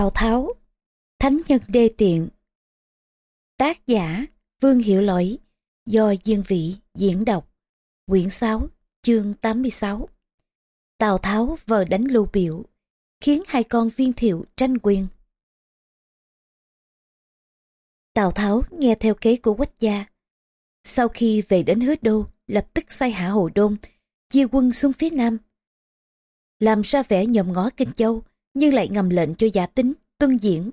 Tào Tháo, Thánh nhân đê tiện. Tác giả Vương Hiểu Lỗi, Do Diên Vị diễn đọc. Quyển 6 chương 86 Tào Tháo vờ đánh lưu biểu, Khiến hai con viên thiệu tranh quyền. Tào Tháo nghe theo kế của quách gia. Sau khi về đến hứa đô, Lập tức sai hạ hồ đôn, Chia quân xuống phía nam. Làm ra vẻ nhòm ngó Kinh Châu nhưng lại ngầm lệnh cho giả tính, tuân diễn.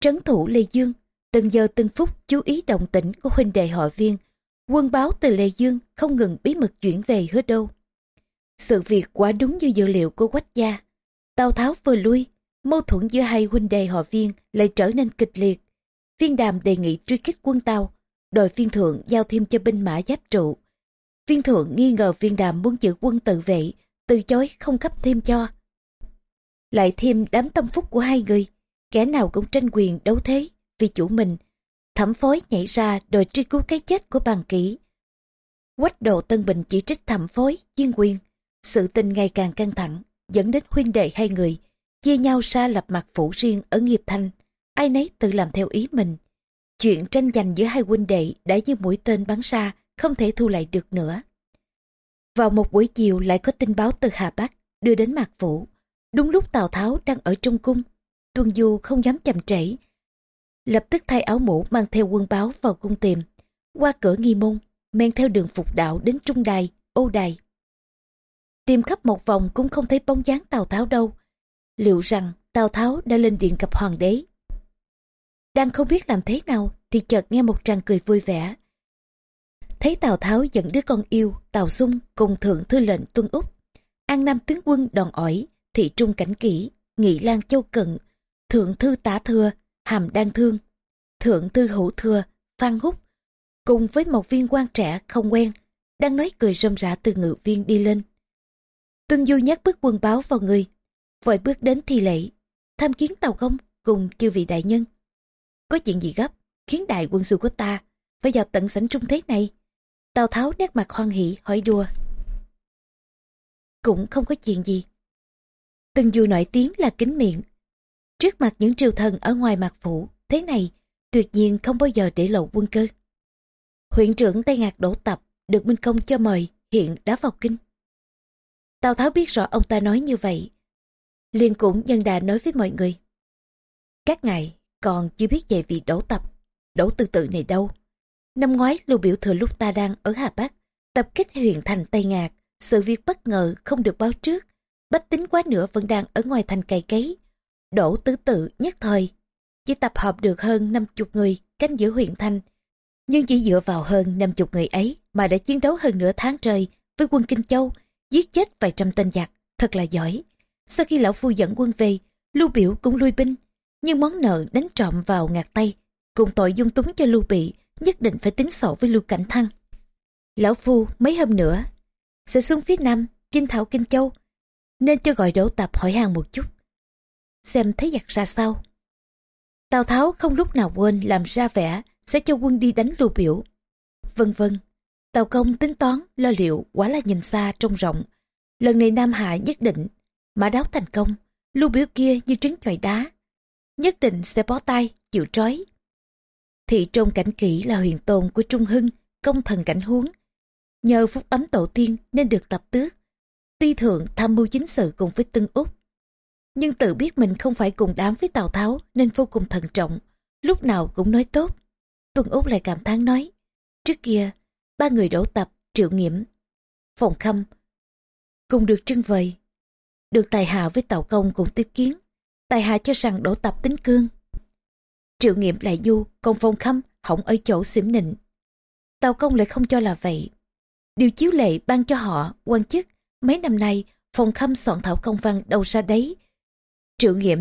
Trấn thủ Lê Dương, từng giờ từng phút chú ý động tĩnh của huynh đệ họ viên, quân báo từ Lê Dương không ngừng bí mật chuyển về hứa đâu. Sự việc quả đúng như dự liệu của quách gia. Tào Tháo vừa lui, mâu thuẫn giữa hai huynh đệ họ viên lại trở nên kịch liệt. Viên đàm đề nghị truy kích quân Tàu, đòi viên thượng giao thêm cho binh mã giáp trụ. Viên thượng nghi ngờ viên đàm muốn giữ quân tự vệ, từ chối không cấp thêm cho lại thêm đám tâm phúc của hai người, kẻ nào cũng tranh quyền đấu thế vì chủ mình. Thẩm phối nhảy ra đòi truy cứu cái chết của bàn kỹ. Quách độ Tân Bình chỉ trích thẩm phối, chuyên quyền. Sự tình ngày càng căng thẳng, dẫn đến huynh đệ hai người, chia nhau ra lập mặt phủ riêng ở nghiệp thanh. Ai nấy tự làm theo ý mình. Chuyện tranh giành giữa hai huynh đệ đã như mũi tên bắn xa không thể thu lại được nữa. Vào một buổi chiều lại có tin báo từ Hà Bắc, đưa đến Mạc Phủ. Đúng lúc Tào Tháo đang ở trong cung, Tuân Du không dám chậm trễ. Lập tức thay áo mũ mang theo quân báo vào cung tìm, qua cửa nghi môn, men theo đường phục đạo đến trung đài, ô đài. Tìm khắp một vòng cũng không thấy bóng dáng Tào Tháo đâu. Liệu rằng Tào Tháo đã lên điện gặp hoàng đế? Đang không biết làm thế nào thì chợt nghe một tràng cười vui vẻ. Thấy Tào Tháo dẫn đứa con yêu Tào Xung cùng thượng thư lệnh Tuân Úc. An Nam tướng quân đòn ỏi thị trung cảnh kỹ, nghị lan châu cận, thượng thư tả thừa, hàm đan thương, thượng thư hữu thừa, phan húc, cùng với một viên quan trẻ không quen, đang nói cười râm rã từ ngự viên đi lên. Tương Du nhắc bức quân báo vào người, vội bước đến thi lễ tham kiến tàu công cùng chư vị đại nhân. Có chuyện gì gấp, khiến đại quân sư của ta phải vào tận sảnh trung thế này? Tào Tháo nét mặt hoan hỷ hỏi đùa. Cũng không có chuyện gì, Từng dù nổi tiếng là kính miệng. Trước mặt những triều thần ở ngoài mặt phủ, thế này tuyệt nhiên không bao giờ để lộ quân cơ. Huyện trưởng Tây Ngạc Đỗ Tập được Minh Công cho mời hiện đã vào kinh. Tào Tháo biết rõ ông ta nói như vậy. liền cũng nhân đà nói với mọi người. Các ngài còn chưa biết về vị Đỗ Tập, Đỗ Tư Tự này đâu. Năm ngoái lưu biểu thừa lúc ta đang ở Hà Bắc, tập kích huyện thành Tây Ngạc, sự việc bất ngờ không được báo trước bách tính quá nữa vẫn đang ở ngoài thành cày cấy. Đổ tứ tự nhất thời, chỉ tập hợp được hơn 50 người canh giữ huyện Thanh. Nhưng chỉ dựa vào hơn 50 người ấy mà đã chiến đấu hơn nửa tháng trời với quân Kinh Châu, giết chết vài trăm tên giặc, thật là giỏi. Sau khi lão phu dẫn quân về, Lưu Biểu cũng lui binh, nhưng món nợ đánh trộm vào ngạt tay, cùng tội dung túng cho Lưu Bị, nhất định phải tính sổ với Lưu Cảnh Thăng. Lão phu mấy hôm nữa sẽ xuống phía Nam, chinh thảo Kinh Châu, nên cho gọi đỗ tập hỏi hàng một chút. Xem thấy giặc ra sao. Tào Tháo không lúc nào quên làm ra vẻ sẽ cho quân đi đánh lưu biểu. Vân vân, Tào Công tính toán lo liệu quả là nhìn xa trông rộng. Lần này Nam Hạ nhất định, mã đáo thành công, lưu biểu kia như trứng chọi đá. Nhất định sẽ bó tay, chịu trói. Thị trôn cảnh kỹ là huyền tôn của Trung Hưng, công thần cảnh huống. Nhờ phúc ấm tổ tiên nên được tập tước Ti thượng tham mưu chính sự cùng với Tân Úc. Nhưng tự biết mình không phải cùng đám với Tào Tháo nên vô cùng thận trọng, lúc nào cũng nói tốt. Tuân Úc lại cảm thán nói, trước kia, ba người đổ tập, triệu nghiệm phòng khâm, cùng được trưng vời. Được tài hạ với Tào Công cùng tiếp kiến, tài hạ cho rằng đổ tập tính cương. Triệu nghiệm lại du, còn phòng khâm hỏng ở chỗ xỉm nịnh. Tào Công lại không cho là vậy. Điều chiếu lệ ban cho họ quan chức Mấy năm nay, phòng khâm soạn thảo công văn đâu ra đấy. Triệu nghiễm,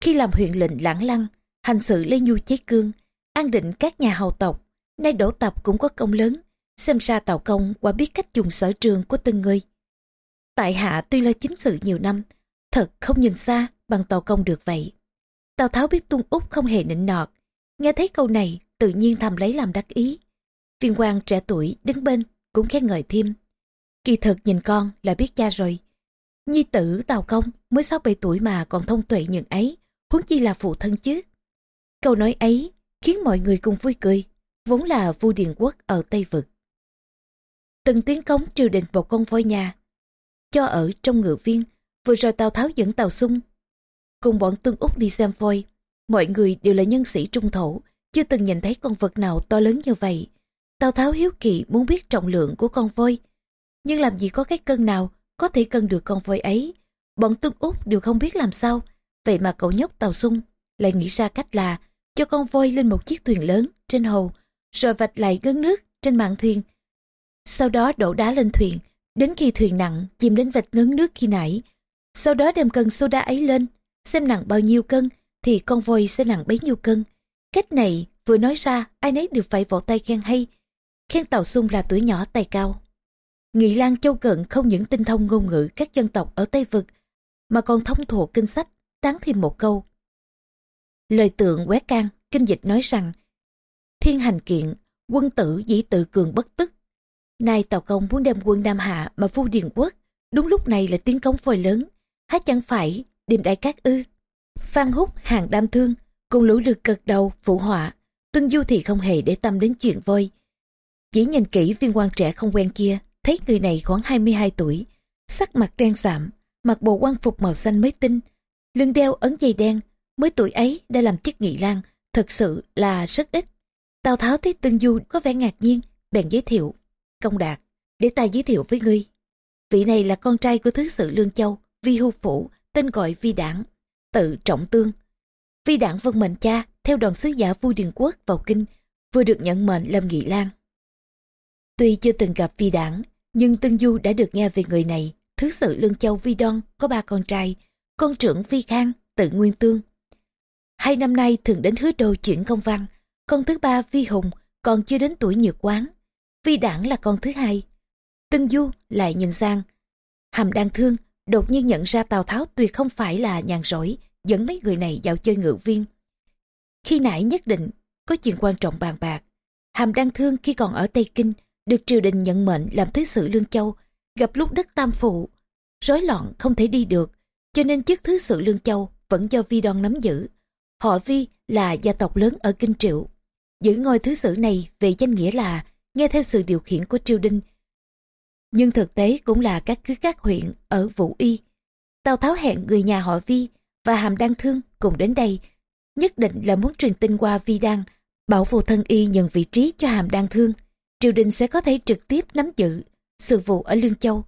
khi làm huyện lệnh lãng lăng, hành sự lấy nhu chế cương, an định các nhà hầu tộc, nay đổ tập cũng có công lớn, xem ra tào công quả biết cách dùng sở trường của từng người. Tại hạ tuy lo chính sự nhiều năm, thật không nhìn xa bằng tào công được vậy. Tào Tháo biết Tuân Úc không hề nịnh nọt, nghe thấy câu này tự nhiên thầm lấy làm đắc ý. Viên quan trẻ tuổi đứng bên cũng khen ngợi thêm. Kỳ thực nhìn con là biết cha rồi. Nhi tử Tào Công mới 6-7 tuổi mà còn thông tuệ những ấy. huống chi là phụ thân chứ. Câu nói ấy khiến mọi người cùng vui cười, vốn là vua Điền Quốc ở Tây Vực. Từng tiếng cống triều đình một con voi nhà, cho ở trong ngự viên, vừa rồi Tào Tháo dẫn Tào Xung. Cùng bọn Tương Úc đi xem voi, mọi người đều là nhân sĩ trung thổ, chưa từng nhìn thấy con vật nào to lớn như vậy. Tào Tháo hiếu kỳ muốn biết trọng lượng của con voi, nhưng làm gì có cái cân nào có thể cân được con voi ấy. Bọn Tương Úc đều không biết làm sao, vậy mà cậu nhóc tàu Xung lại nghĩ ra cách là cho con voi lên một chiếc thuyền lớn trên hồ, rồi vạch lại ngấn nước trên mạn thuyền. Sau đó đổ đá lên thuyền, đến khi thuyền nặng chìm đến vạch ngấn nước khi nãy. Sau đó đem cân soda ấy lên, xem nặng bao nhiêu cân thì con voi sẽ nặng bấy nhiêu cân. Cách này vừa nói ra ai nấy đều phải vỗ tay khen hay. Khen Tàu Xung là tuổi nhỏ tài cao. Nghị Lan Châu Cận không những tinh thông ngôn ngữ các dân tộc ở Tây Vực mà còn thông thuộc kinh sách, tán thêm một câu. Lời tượng Quế can, kinh dịch nói rằng Thiên hành kiện, quân tử dĩ tự cường bất tức. Nay Tàu Công muốn đem quân Nam Hạ mà phu điền quốc, đúng lúc này là tiếng cống phôi lớn, há chẳng phải đêm đại cát ư. Phan Húc hàng đam thương, cùng lũ lực cực đầu phụ họa, Tuân Du thì không hề để tâm đến chuyện voi. Chỉ nhìn kỹ viên quan trẻ không quen kia, thấy người này khoảng 22 tuổi, sắc mặt đen sạm, mặc bộ quan phục màu xanh mới tinh, lưng đeo ấn dây đen, mới tuổi ấy đã làm chức nghị lang, thật sự là rất ít. Tào Tháo thấy Tương Du có vẻ ngạc nhiên, bèn giới thiệu. Công đạt, để ta giới thiệu với ngươi. Vị này là con trai của Thứ sự Lương Châu, Vi Hưu Phủ, tên gọi Vi Đảng, tự trọng tương. Vi Đảng vân mệnh cha, theo đoàn sứ giả vua Điền Quốc vào kinh, vừa được nhận mệnh làm nghị lang. Tuy chưa từng gặp Vi Đảng, nhưng tân Du đã được nghe về người này. Thứ sự Lương Châu Vi Đoan có ba con trai, con trưởng Vi Khang, tự Nguyên Tương. Hai năm nay thường đến hứa đô chuyển công văn, con thứ ba Vi Hùng còn chưa đến tuổi nhược quán. Vi Đảng là con thứ hai. tân Du lại nhìn sang. Hàm đang thương, đột nhiên nhận ra Tào Tháo tuyệt không phải là nhàn rỗi, dẫn mấy người này vào chơi ngự viên. Khi nãy nhất định có chuyện quan trọng bàn bạc. Hàm đang thương khi còn ở Tây Kinh, được triều đình nhận mệnh làm thứ sử Lương Châu, gặp lúc đất tam phụ, rối loạn không thể đi được, cho nên chức thứ sử Lương Châu vẫn do Vi Đoan nắm giữ. Họ Vi là gia tộc lớn ở Kinh Triệu. Giữ ngôi thứ sử này về danh nghĩa là nghe theo sự điều khiển của triều đình. Nhưng thực tế cũng là các cứ các huyện ở Vũ Y. Tào Tháo hẹn người nhà họ Vi và Hàm Đăng Thương cùng đến đây, nhất định là muốn truyền tin qua Vi Đăng, bảo phụ thân y nhận vị trí cho Hàm Đăng Thương triều đình sẽ có thể trực tiếp nắm giữ sự vụ ở Lương Châu,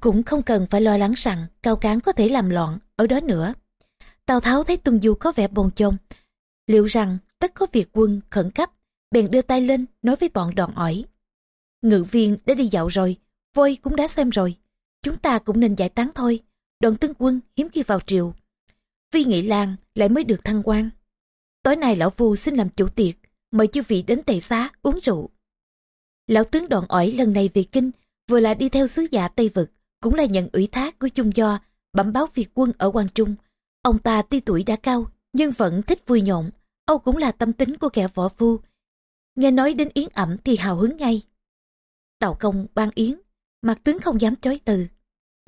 cũng không cần phải lo lắng rằng Cao Cán có thể làm loạn ở đó nữa. Tào Tháo thấy Tuân Du có vẻ bồn chồn, liệu rằng tất có việc quân khẩn cấp, bèn đưa tay lên nói với bọn đòn ỏi. Ngự viên đã đi dạo rồi, voi cũng đã xem rồi, chúng ta cũng nên giải tán thôi. Đoàn tướng quân hiếm khi vào triều. Vi Nghị Lan lại mới được thăng quan. Tối nay lão phu xin làm chủ tiệc, mời chư vị đến tề xá uống rượu. Lão tướng đoạn ỏi lần này về kinh, vừa là đi theo sứ giả Tây Vực, cũng là nhận ủy thác của Chung Do, bẩm báo việc quân ở Quang Trung. Ông ta tuy tuổi đã cao, nhưng vẫn thích vui nhộn. Âu cũng là tâm tính của kẻ võ phu. Nghe nói đến yến ẩm thì hào hứng ngay. Tàu công ban yến, mặt tướng không dám chối từ.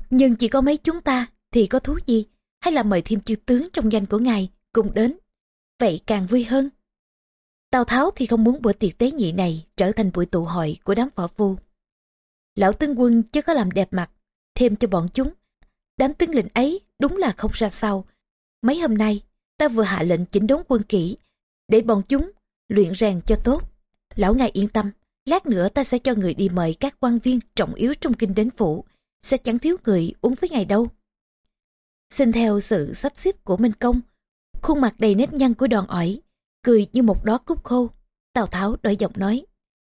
Nhưng chỉ có mấy chúng ta thì có thú gì, hay là mời thêm chư tướng trong danh của ngài cùng đến. Vậy càng vui hơn. Tào Tháo thì không muốn bữa tiệc tế nhị này trở thành buổi tụ hội của đám võ phu. Lão tướng quân chưa có làm đẹp mặt, thêm cho bọn chúng. Đám tướng lĩnh ấy đúng là không ra sao. Mấy hôm nay, ta vừa hạ lệnh chỉnh đốn quân kỹ, để bọn chúng luyện rèn cho tốt. Lão ngài yên tâm, lát nữa ta sẽ cho người đi mời các quan viên trọng yếu trong kinh đến phủ, sẽ chẳng thiếu người uống với ngài đâu. Xin theo sự sắp xếp của Minh Công, khuôn mặt đầy nếp nhăn của đòn ỏi, cười như một đóa cúc khô. Tào Tháo đổi giọng nói,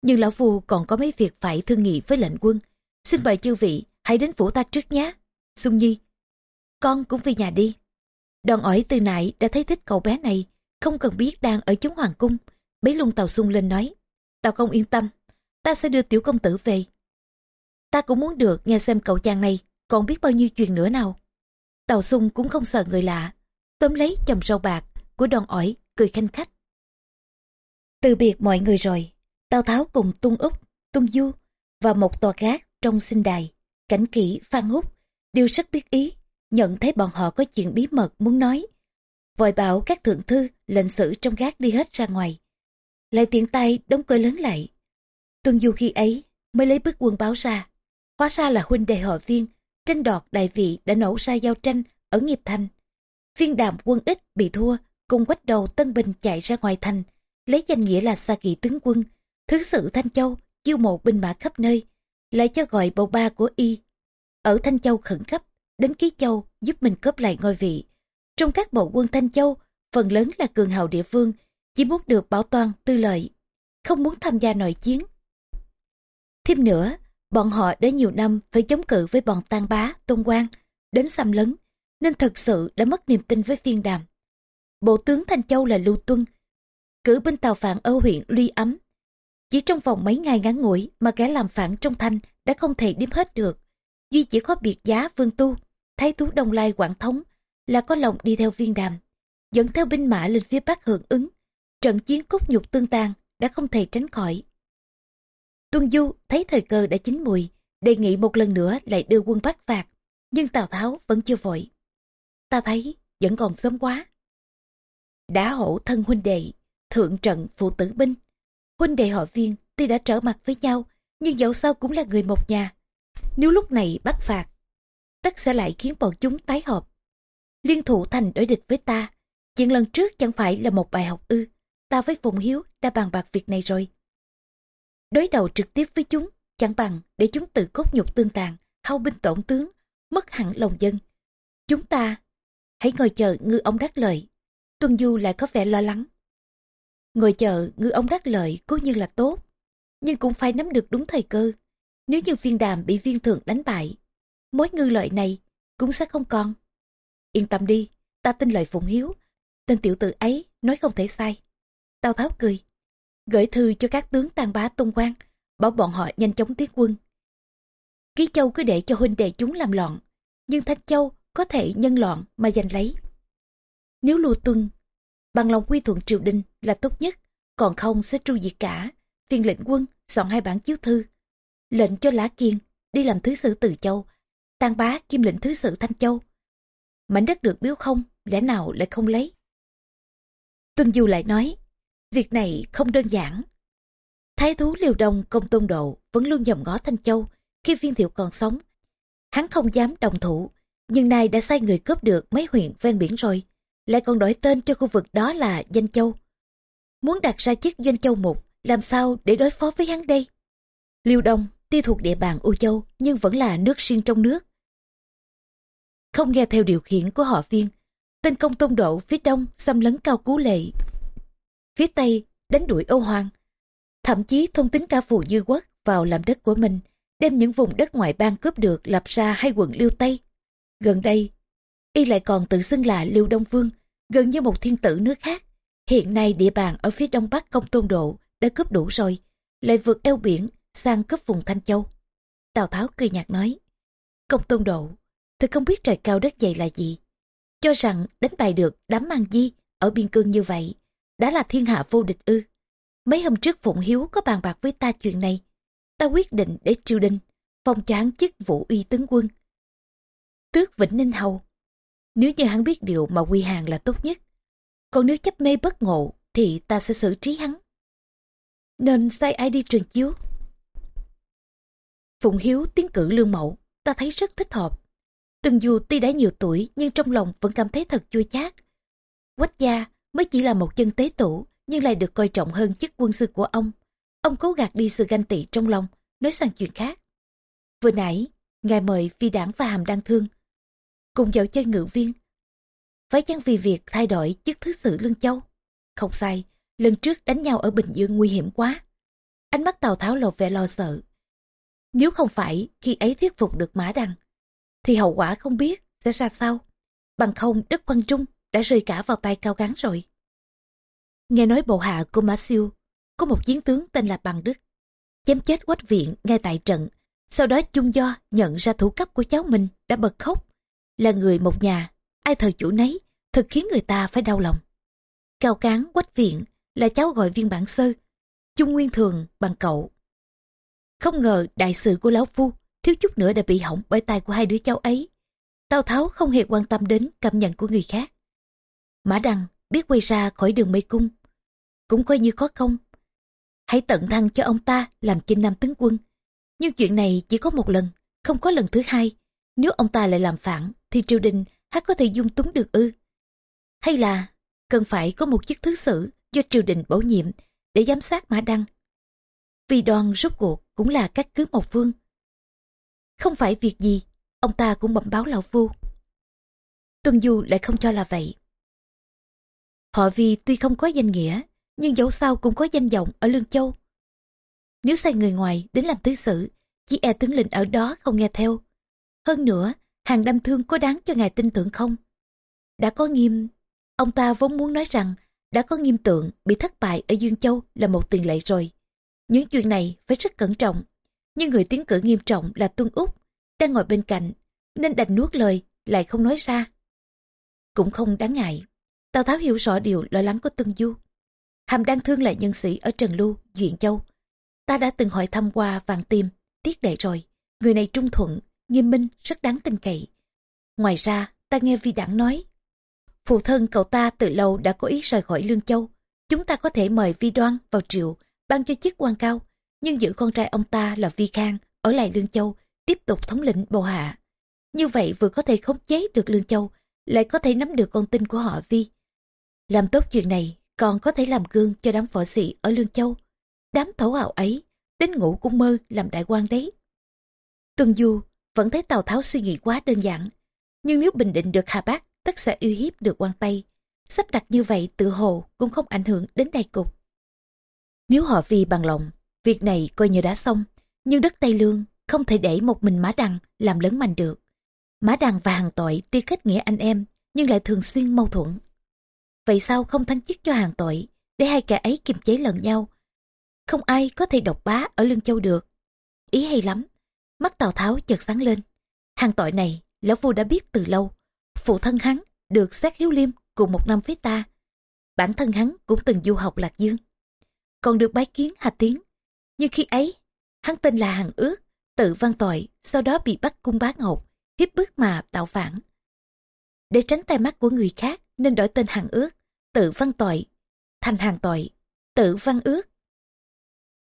nhưng lão phu còn có mấy việc phải thương nghị với lệnh quân. Xin mời chư vị, hãy đến phủ ta trước nhé. Xuân Nhi, con cũng về nhà đi. Đòn ỏi từ nãy đã thấy thích cậu bé này, không cần biết đang ở chúng hoàng cung. Bấy lung Tàu Xuân lên nói, Tào công yên tâm, ta sẽ đưa tiểu công tử về. Ta cũng muốn được nghe xem cậu chàng này còn biết bao nhiêu chuyện nữa nào. Tàu Xuân cũng không sợ người lạ, tóm lấy chồng rau bạc của đòn ỏi, cười khanh khách. Từ biệt mọi người rồi, Tào Tháo cùng Tung Úc, Tung Du và một tòa gác trong sinh đài, cảnh kỹ Phan Húc đều rất biết ý, nhận thấy bọn họ có chuyện bí mật muốn nói. vội bảo các thượng thư, lệnh sử trong gác đi hết ra ngoài. Lại tiện tay đóng cửa lớn lại. Tuân Du khi ấy mới lấy bức quân báo ra. Hóa ra là huynh đệ họ viên, tranh đoạt đại vị đã nổ ra giao tranh ở nghiệp thành. Viên đàm quân ít bị thua, cùng quách đầu Tân Bình chạy ra ngoài thành, lấy danh nghĩa là xa kỵ tướng quân, thứ sự Thanh Châu, chiêu mộ binh mã khắp nơi, lại cho gọi bầu ba của y. Ở Thanh Châu khẩn cấp, đến Ký Châu giúp mình cướp lại ngôi vị. Trong các bộ quân Thanh Châu, phần lớn là cường hào địa phương, chỉ muốn được bảo toàn tư lợi, không muốn tham gia nội chiến. Thêm nữa, bọn họ đã nhiều năm phải chống cự với bọn tang bá, tôn quang đến xâm lấn, nên thật sự đã mất niềm tin với phiên đàm. Bộ tướng Thanh Châu là Lưu Tuân, cử binh tàu phản ở huyện Luy Ấm. Chỉ trong vòng mấy ngày ngắn ngủi mà kẻ làm phản trong thanh đã không thể đếm hết được. Duy chỉ có biệt giá Vương Tu, Thái Thú Đông Lai Quảng Thống là có lòng đi theo viên đàm, dẫn theo binh mã lên phía Bắc hưởng ứng. Trận chiến cúc nhục tương tàn đã không thể tránh khỏi. Tuân Du thấy thời cơ đã chín mùi, đề nghị một lần nữa lại đưa quân bắt phạt, nhưng Tào Tháo vẫn chưa vội. Ta thấy vẫn còn sớm quá. Đã hổ thân huynh đệ, thượng trận phụ tử binh. Huynh đệ họ viên tuy đã trở mặt với nhau, nhưng dẫu sao cũng là người một nhà. Nếu lúc này bắt phạt, tất sẽ lại khiến bọn chúng tái hợp. Liên thủ thành đối địch với ta, chuyện lần trước chẳng phải là một bài học ư. Ta với Phùng Hiếu đã bàn bạc việc này rồi. Đối đầu trực tiếp với chúng, chẳng bằng để chúng tự cốt nhục tương tàn, hao binh tổn tướng, mất hẳn lòng dân. Chúng ta hãy ngồi chờ ngư ông đắc lợi. Tuân Du lại có vẻ lo lắng. Ngồi chờ ngư ông đắc lợi cố nhiên là tốt, nhưng cũng phải nắm được đúng thời cơ. Nếu như viên đàm bị viên thượng đánh bại, mối ngư lợi này cũng sẽ không còn. Yên tâm đi, ta tin lời Phụng Hiếu. Tên tiểu tử ấy nói không thể sai. Tào Tháo cười. Gửi thư cho các tướng tàn bá tôn quan, bảo bọn họ nhanh chóng tiến quân. Ký Châu cứ để cho huynh đệ chúng làm loạn, nhưng Thanh Châu có thể nhân loạn mà giành lấy. Nếu lưu tuân, bằng lòng quy thuận triều đình là tốt nhất, còn không sẽ tru diệt cả. Viên lệnh quân soạn hai bản chiếu thư, lệnh cho Lã Kiên đi làm thứ sử Từ Châu, tang bá kim lệnh thứ sử Thanh Châu. Mảnh đất được biếu không, lẽ nào lại không lấy? Tuân Du lại nói, việc này không đơn giản. Thái thú liều Đông công tôn độ vẫn luôn dòm ngó Thanh Châu khi viên thiệu còn sống. Hắn không dám đồng thủ, nhưng nay đã sai người cướp được mấy huyện ven biển rồi, lại còn đổi tên cho khu vực đó là Danh Châu. Muốn đặt ra chức Doanh Châu Mục, làm sao để đối phó với hắn đây? Liêu Đông tuy thuộc địa bàn U Châu nhưng vẫn là nước riêng trong nước. Không nghe theo điều khiển của họ viên, tên công tôn độ phía đông xâm lấn cao cú lệ. Phía tây đánh đuổi Âu Hoàng, thậm chí thông tính ca phù dư quốc vào làm đất của mình, đem những vùng đất ngoại bang cướp được lập ra hai quận Liêu Tây. Gần đây, y lại còn tự xưng là Liêu Đông Vương, gần như một thiên tử nước khác. Hiện nay địa bàn ở phía đông bắc công tôn độ đã cướp đủ rồi, lại vượt eo biển sang cướp vùng Thanh Châu. Tào Tháo cười nhạt nói, công tôn độ, thật không biết trời cao đất dày là gì. Cho rằng đánh bại được đám mang di ở biên cương như vậy, đã là thiên hạ vô địch ư. Mấy hôm trước Phụng Hiếu có bàn bạc với ta chuyện này. Ta quyết định để triều đình, phong cho chức vụ uy tướng quân. Tước Vĩnh Ninh Hầu. Nếu như hắn biết điều mà quy hàng là tốt nhất. Còn nếu chấp mê bất ngộ thì ta sẽ xử trí hắn. Nên sai ai đi truyền chiếu. Phụng Hiếu tiến cử lương mẫu, ta thấy rất thích hợp. Từng dù tuy đã nhiều tuổi nhưng trong lòng vẫn cảm thấy thật chua chát. Quách gia mới chỉ là một chân tế tủ nhưng lại được coi trọng hơn chức quân sư của ông. Ông cố gạt đi sự ganh tị trong lòng, nói sang chuyện khác. Vừa nãy, ngài mời phi đảng và hàm đăng thương. Cùng vào chơi ngự viên. Phải chăng vì việc thay đổi chức thứ sự Lương Châu? Không sai, lần trước đánh nhau ở Bình Dương nguy hiểm quá. Ánh mắt Tào Tháo lột vẻ lo sợ. Nếu không phải khi ấy thuyết phục được Mã Đăng, thì hậu quả không biết sẽ ra sao. Bằng không đất quan trung đã rơi cả vào tay cao gắn rồi. Nghe nói bộ hạ của Mã Siêu có một chiến tướng tên là Bằng Đức. Chém chết quách viện ngay tại trận. Sau đó chung do nhận ra thủ cấp của cháu mình đã bật khóc. Là người một nhà, ai thờ chủ nấy, thật khiến người ta phải đau lòng. Cao cán quách viện là cháu gọi viên bản sơ, chung nguyên thường bằng cậu. Không ngờ đại sự của lão phu thiếu chút nữa đã bị hỏng bởi tay của hai đứa cháu ấy. Tào Tháo không hề quan tâm đến cảm nhận của người khác. Mã Đăng biết quay ra khỏi đường mây cung. Cũng coi như có công. Hãy tận thăng cho ông ta làm chinh nam tướng quân. Nhưng chuyện này chỉ có một lần, không có lần thứ hai. Nếu ông ta lại làm phản, thì triều đình hát có thể dung túng được ư. Hay là cần phải có một chức thứ sử do triều đình bổ nhiệm để giám sát Mã Đăng. Vì đoàn rút cuộc cũng là các cứ một vương. Không phải việc gì, ông ta cũng bẩm báo lão phu. Tuân Du lại không cho là vậy. Họ vì tuy không có danh nghĩa, nhưng dẫu sao cũng có danh vọng ở Lương Châu. Nếu sai người ngoài đến làm tứ sử, chỉ e tướng lĩnh ở đó không nghe theo. Hơn nữa, hàng đâm thương có đáng cho ngài tin tưởng không? Đã có nghiêm, ông ta vốn muốn nói rằng đã có nghiêm tượng bị thất bại ở Dương Châu là một tiền lệ rồi. Những chuyện này phải rất cẩn trọng. Nhưng người tiến cử nghiêm trọng là Tuân Úc, đang ngồi bên cạnh, nên đành nuốt lời, lại không nói ra. Cũng không đáng ngại. Tào Tháo hiểu rõ điều lo lắng của Tuân Du. Hàm đang thương là nhân sĩ ở Trần Lưu, Duyện Châu. Ta đã từng hỏi thăm qua vàng tim, tiết đệ rồi. Người này trung thuận, nghiêm minh, rất đáng tin cậy. Ngoài ra, ta nghe Vi Đảng nói, phụ thân cậu ta từ lâu đã có ý rời khỏi Lương Châu. Chúng ta có thể mời Vi Đoan vào triều, ban cho chức quan cao, nhưng giữ con trai ông ta là Vi Khang ở lại Lương Châu, tiếp tục thống lĩnh bộ hạ. Như vậy vừa có thể khống chế được Lương Châu, lại có thể nắm được con tin của họ Vi. Làm tốt chuyện này, còn có thể làm gương cho đám võ sĩ ở Lương Châu. Đám thấu hào ấy, tính ngủ cũng mơ làm đại quan đấy. Tuần Du vẫn thấy Tào Tháo suy nghĩ quá đơn giản. Nhưng nếu bình định được Hà Bắc, tất sẽ uy hiếp được quan Tây. Sắp đặt như vậy tự hồ cũng không ảnh hưởng đến đại cục. Nếu họ vì bằng lòng, việc này coi như đã xong. Nhưng đất Tây Lương không thể để một mình Mã Đằng làm lớn mạnh được. Mã Đằng và hàng tội tuy kết nghĩa anh em, nhưng lại thường xuyên mâu thuẫn. Vậy sao không thăng chức cho hàng tội, để hai kẻ ấy kiềm chế lẫn nhau? Không ai có thể độc bá ở Lương Châu được. Ý hay lắm, mắt Tào Tháo chợt sáng lên. Hàng tội này, lão phu đã biết từ lâu. Phụ thân hắn được xét hiếu liêm cùng một năm với ta. Bản thân hắn cũng từng du học Lạc Dương. Còn được bái kiến Hà Tiến. Nhưng khi ấy, hắn tên là Hàng Ước, tự văn tội, sau đó bị bắt cung bá ngọc, hiếp bức mà tạo phản. Để tránh tai mắt của người khác nên đổi tên Hàng Ước, tự văn tội, thành Hàng tội, tự văn ước.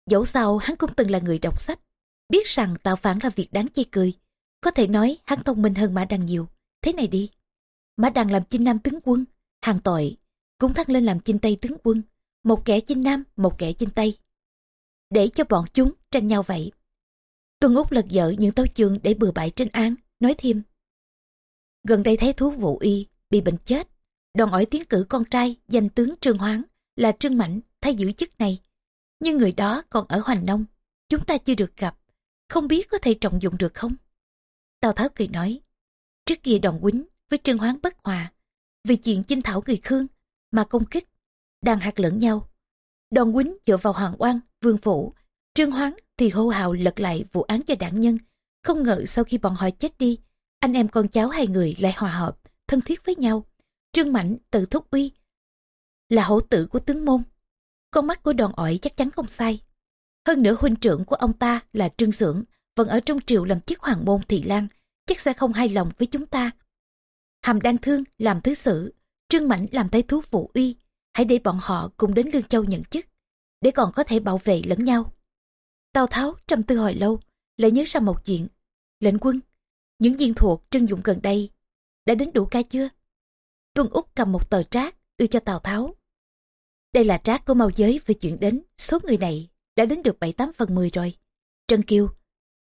Dẫu sao hắn cũng từng là người đọc sách, biết rằng tạo phản là việc đáng chê cười. Có thể nói hắn thông minh hơn Mã Đăng nhiều. Thế này đi, Mã Đăng làm chinh nam tướng quân, hàng tội, cũng thăng lên làm chinh tây tướng quân, một kẻ chinh nam, một kẻ chinh tây. Để cho bọn chúng tranh nhau vậy. Tuân Úc lật dở những tấu chương để bừa bãi trên án, nói thêm. Gần đây thấy thú vụ y, bị bệnh chết. Đoàn ỏi tiến cử con trai, danh tướng Trương Hoáng, là Trương Mãnh, thay giữ chức này. Nhưng người đó còn ở Hoành Nông, chúng ta chưa được gặp. Không biết có thể trọng dụng được không? Tào Tháo cười nói, trước kia đoàn quýnh với Trương Hoán bất hòa, vì chuyện chinh thảo người Khương mà công kích, đang hạt lẫn nhau. Đoàn quýnh dựa vào Hoàng Oan, Vương Phủ, Trương Hoán thì hô hào lật lại vụ án cho đảng nhân. Không ngờ sau khi bọn họ chết đi, anh em con cháu hai người lại hòa hợp, thân thiết với nhau. Trương Mạnh tự thúc uy, là hổ tử của tướng môn. Con mắt của đoàn ỏi chắc chắn không sai. Hơn nữa huynh trưởng của ông ta là Trương Sưởng, vẫn ở trong triều làm chức hoàng môn thị lan, chắc sẽ không hài lòng với chúng ta. Hàm Đan Thương làm thứ sử, Trương Mạnh làm thái thú phụ uy, hãy để bọn họ cùng đến Lương Châu nhận chức, để còn có thể bảo vệ lẫn nhau. Tào Tháo trầm tư hồi lâu, lại nhớ ra một chuyện. Lệnh quân, những viên thuộc trưng dụng gần đây, đã đến đủ ca chưa? Tuân Úc cầm một tờ trác, đưa cho Tào Tháo. Đây là trác của Mao Giới về chuyện đến, số người này đã đến được 7-8 phần 10 rồi. Trân Kiêu,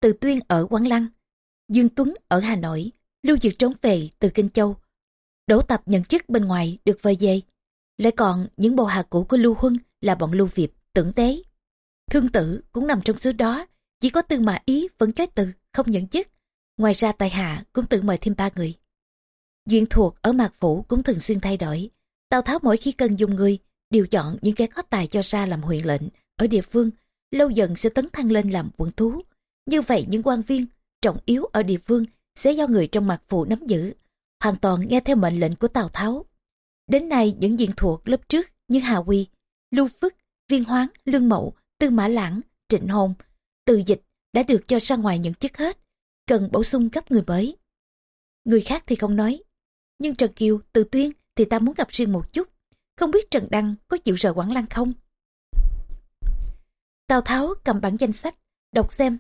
Từ Tuyên ở Quảng Lăng, Dương Tuấn ở Hà Nội, Lưu Dược trốn về từ Kinh Châu. Đỗ Tập nhận chức bên ngoài được vơi về. Lại còn những bộ hạ cũ của Lưu Huân là bọn Lưu Việt, tưởng tế. Thương tử cũng nằm trong số đó, chỉ có tư Mã ý vẫn chối từ, không nhận chức. Ngoài ra tài hạ cũng tự mời thêm ba người. Duyên thuộc ở Mạc Phủ cũng thường xuyên thay đổi. Tào Tháo mỗi khi cần dùng người, đều chọn những kẻ có tài cho ra làm huyện lệnh ở địa phương, lâu dần sẽ tấn thăng lên làm quận thú. Như vậy những quan viên trọng yếu ở địa phương sẽ do người trong mặt phụ nắm giữ, hoàn toàn nghe theo mệnh lệnh của Tào Tháo. Đến nay những diện thuộc lớp trước như Hà Quy, Lưu Phức, Viên Hoáng, Lương Mậu, Tư Mã Lãng, Trịnh Hồn, Từ Dịch đã được cho ra ngoài những chức hết, cần bổ sung cấp người mới. Người khác thì không nói, nhưng Trần Kiều, Từ Tuyên thì ta muốn gặp riêng một chút. Không biết Trần Đăng có chịu rời Quảng Lăng không? Tào Tháo cầm bản danh sách, đọc xem.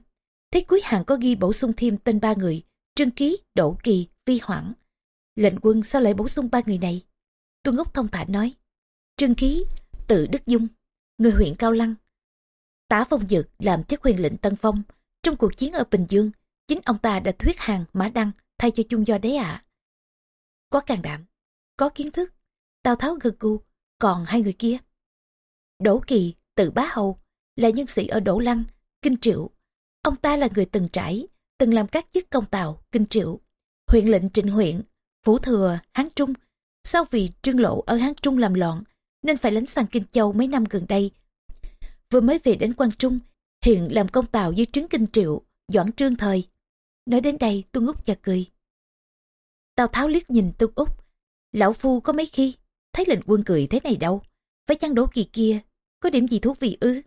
Thấy cuối hàng có ghi bổ sung thêm tên ba người, Trương Ký, Đỗ Kỳ, Vi Hoảng. Lệnh quân sao lại bổ sung ba người này? Tuân Ngốc thông thả nói. Trương Ký, tự Đức Dung, người huyện Cao Lăng. Tả Phong Dực làm chức huyền lệnh Tân Phong. Trong cuộc chiến ở Bình Dương, chính ông ta đã thuyết hàng Mã Đăng thay cho chung do đấy ạ. Có can đảm, có kiến thức, Tào Tháo gật gù, còn hai người kia. Đỗ Kỳ, tự bá hầu, là nhân sĩ ở Đỗ Lăng, Kinh Triệu. Ông ta là người từng trải, từng làm các chức công tào, Kinh Triệu. Huyện lệnh trịnh huyện, Phủ Thừa, Hán Trung. Sau vì trương lộ ở Hán Trung làm loạn, nên phải lánh sang Kinh Châu mấy năm gần đây. Vừa mới về đến Quan Trung, hiện làm công tào dưới trướng Kinh Triệu, Doãn Trương Thời. Nói đến đây Tuân Úc chợt cười. Tào Tháo liếc nhìn Tuân Úc. Lão Phu có mấy khi, thấy lệnh quân cười thế này đâu. Phải chăng đố kỳ kia, có điểm gì thú vị ư?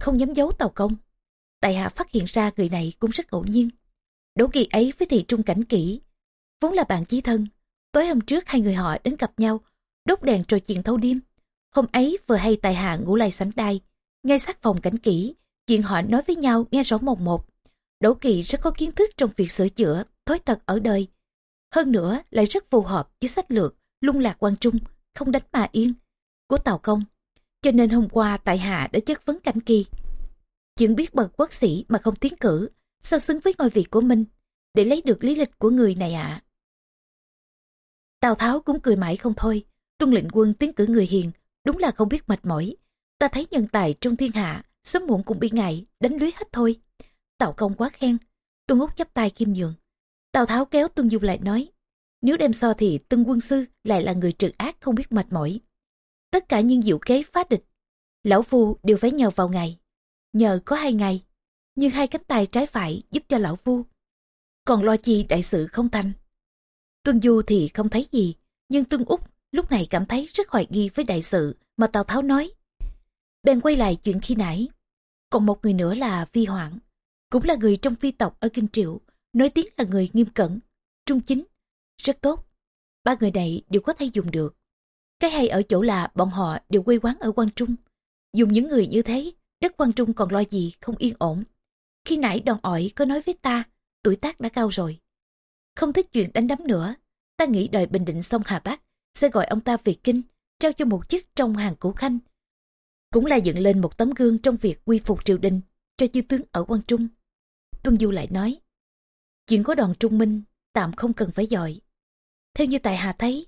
Không dám giấu Tàu Công. Tài hạ phát hiện ra người này cũng rất ngẫu nhiên. Đỗ kỳ ấy với thị trung cảnh kỹ, vốn là bạn chí thân. Tối hôm trước hai người họ đến gặp nhau, đốt đèn trò chuyện thâu đêm. Hôm ấy vừa hay tài hạ ngủ lại sảnh đai, ngay sát phòng cảnh kỹ, chuyện họ nói với nhau nghe rõ mồn một. Đỗ Kỳ rất có kiến thức trong việc sửa chữa, thói tật ở đời. Hơn nữa lại rất phù hợp với sách lược, lung lạc quan trung, không đánh mà yên, của Tào Công. Cho nên hôm qua tại hạ đã chất vấn cảnh kỳ. Chuyện biết bậc quốc sĩ mà không tiến cử, sao xứng với ngôi vị của mình, để lấy được lý lịch của người này ạ. Tào Tháo cũng cười mãi không thôi, tuân lệnh quân tiến cử người hiền, đúng là không biết mệt mỏi. Ta thấy nhân tài trong thiên hạ, sớm muộn cũng bị ngại, đánh lưới hết thôi. Tào công quá khen, tuân úc chắp tay kim nhường. Tào Tháo kéo tuân dung lại nói, nếu đem so thì Tân Quân Sư lại là người trực ác không biết mệt mỏi. Tất cả những diệu kế phá địch, Lão Phu đều phải nhờ vào ngài. Nhờ có hai ngày, nhưng hai cánh tay trái phải giúp cho Lão Phu. Còn lo chi đại sự không thành. Tuân Du thì không thấy gì, nhưng Tuân Úc lúc này cảm thấy rất hoài nghi với đại sự mà Tào Tháo nói. Bèn quay lại chuyện khi nãy. Còn một người nữa là Vi Hoảng, cũng là người trong phi tộc ở Kinh Triệu, nói tiếng là người nghiêm cẩn, trung chính, rất tốt. Ba người này đều có thể dùng được. Cái hay ở chỗ là bọn họ đều quê quán ở Quang Trung. Dùng những người như thế, đất Quang Trung còn lo gì không yên ổn. Khi nãy đòn ỏi có nói với ta, tuổi tác đã cao rồi. Không thích chuyện đánh đấm nữa. Ta nghĩ đời Bình Định xong Hà Bắc sẽ gọi ông ta về Kinh, trao cho một chức trong hàng cũ khanh. Cũng là dựng lên một tấm gương trong việc quy phục triều đình cho chư tướng ở Quang Trung. Tuân Du lại nói, chuyện có đoàn trung minh tạm không cần phải giỏi Theo như tại Hà thấy,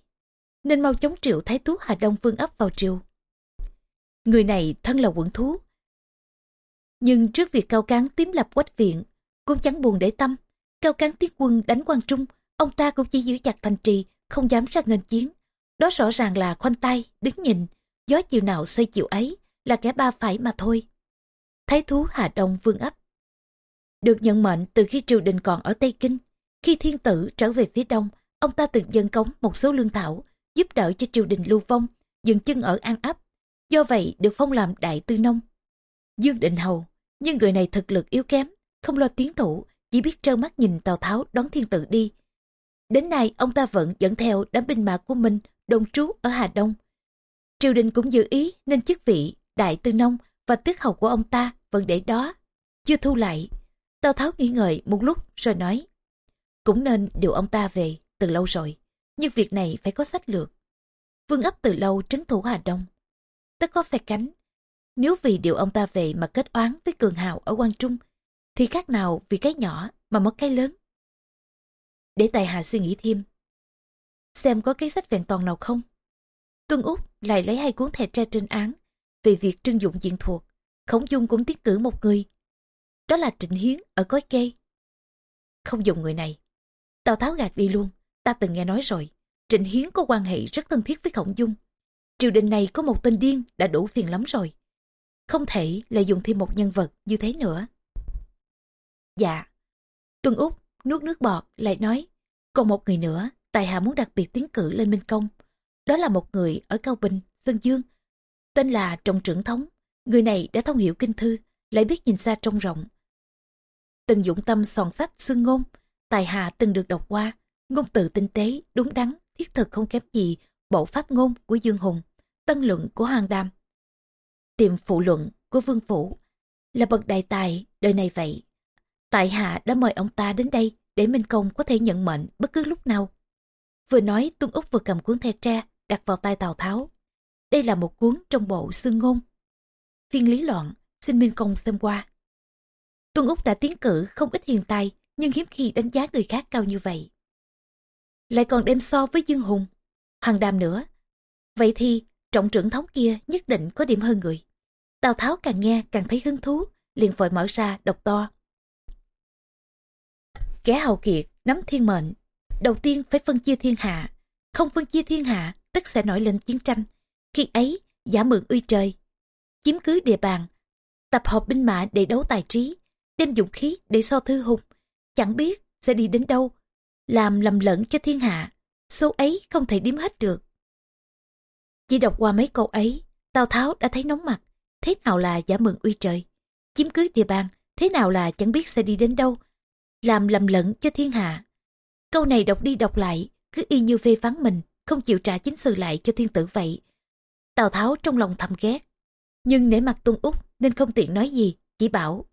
nên mau chống triệu thái tú Hà Đông Vương ấp vào triều. Người này thân là quận thú. Nhưng trước việc cao cán tím lập quách viện, cũng chẳng buồn để tâm. Cao cán tiến quân đánh quan trung, ông ta cũng chỉ giữ chặt thành trì, không dám ra ngân chiến. Đó rõ ràng là khoanh tay, đứng nhìn, gió chiều nào xoay chiều ấy, là kẻ ba phải mà thôi. Thái thú Hà Đông Vương ấp. Được nhận mệnh từ khi triều đình còn ở Tây Kinh, khi thiên tử trở về phía đông, ông ta từng dân cống một số lương thảo, giúp đỡ cho triều đình lưu vong, dừng chân ở An Ấp. Do vậy được phong làm đại tư nông. Dương Định Hầu, nhưng người này thực lực yếu kém, không lo tiến thủ, chỉ biết trơ mắt nhìn Tào Tháo đón thiên tử đi. Đến nay ông ta vẫn dẫn theo đám binh mã của mình đồng trú ở Hà Đông. Triều đình cũng dự ý nên chức vị đại tư nông và tước hầu của ông ta vẫn để đó, chưa thu lại. Tào Tháo nghĩ ngợi một lúc rồi nói, cũng nên điều ông ta về từ lâu rồi, nhưng việc này phải có sách lược. Vương ấp từ lâu trấn thủ Hà Đông. Tất có phe cánh. Nếu vì điều ông ta về mà kết oán với cường hào ở Quang Trung, thì khác nào vì cái nhỏ mà mất cái lớn. Để Tài Hà suy nghĩ thêm. Xem có cái sách vẹn toàn nào không? Tuân Úc lại lấy hai cuốn thẻ tre trên án về việc trưng dụng diện thuộc. Khổng Dung cũng tiến cử một người. Đó là Trịnh Hiến ở Cói Kê. Không dùng người này. Tào Tháo gạt đi luôn, ta từng nghe nói rồi. Trịnh Hiến có quan hệ rất thân thiết với Khổng Dung. Triều đình này có một tên điên đã đủ phiền lắm rồi. Không thể lại dùng thêm một nhân vật như thế nữa. Dạ. Tuân Úc nuốt nước bọt lại nói. Còn một người nữa, Tài Hạ muốn đặc biệt tiến cử lên Minh Công. Đó là một người ở Cao Bình, Sơn Dương. Tên là Trọng Trưởng Thống. Người này đã thông hiểu kinh thư, lại biết nhìn xa trông rộng. Từng dụng tâm soạn sách xương ngôn, Tài Hạ từng được đọc qua, ngôn từ tinh tế, đúng đắn, thiết thực không kém gì bộ pháp ngôn của Dương Hùng, tân luận của Hoàng Đam. Tìm phụ luận của Vương Phủ là bậc đại tài đời này vậy. Tại hạ đã mời ông ta đến đây để Minh Công có thể nhận mệnh bất cứ lúc nào. Vừa nói Tuân Úc vừa cầm cuốn the tre đặt vào tay Tào Tháo. Đây là một cuốn trong bộ xương ngôn. Phiên lý loạn, xin Minh Công xem qua. Tuân Úc đã tiến cử không ít hiền tài nhưng hiếm khi đánh giá người khác cao như vậy. Lại còn đem so với Dương Hùng, Hoàng Đàm nữa. Vậy thì trọng trưởng thống kia nhất định có điểm hơn người. Tào Tháo càng nghe càng thấy hứng thú, liền vội mở ra đọc to. Kẻ hào kiệt nắm thiên mệnh, đầu tiên phải phân chia thiên hạ. Không phân chia thiên hạ, tất sẽ nổi lên chiến tranh. Khi ấy, giả mượn uy trời, chiếm cứ địa bàn, tập hợp binh mã để đấu tài trí, đem dụng khí để so thư hùng, chẳng biết sẽ đi đến đâu, làm lầm lẫn cho thiên hạ, số ấy không thể điếm hết được. Chỉ đọc qua mấy câu ấy, Tào Tháo đã thấy nóng mặt, thế nào là giả mượn uy trời, chiếm cứ địa bàn, thế nào là chẳng biết sẽ đi đến đâu, làm lầm lẫn cho thiên hạ. Câu này đọc đi đọc lại, cứ y như phê phán mình, không chịu trả chính sự lại cho thiên tử vậy. Tào Tháo trong lòng thầm ghét, nhưng nể mặt Tuân Úc nên không tiện nói gì, chỉ bảo.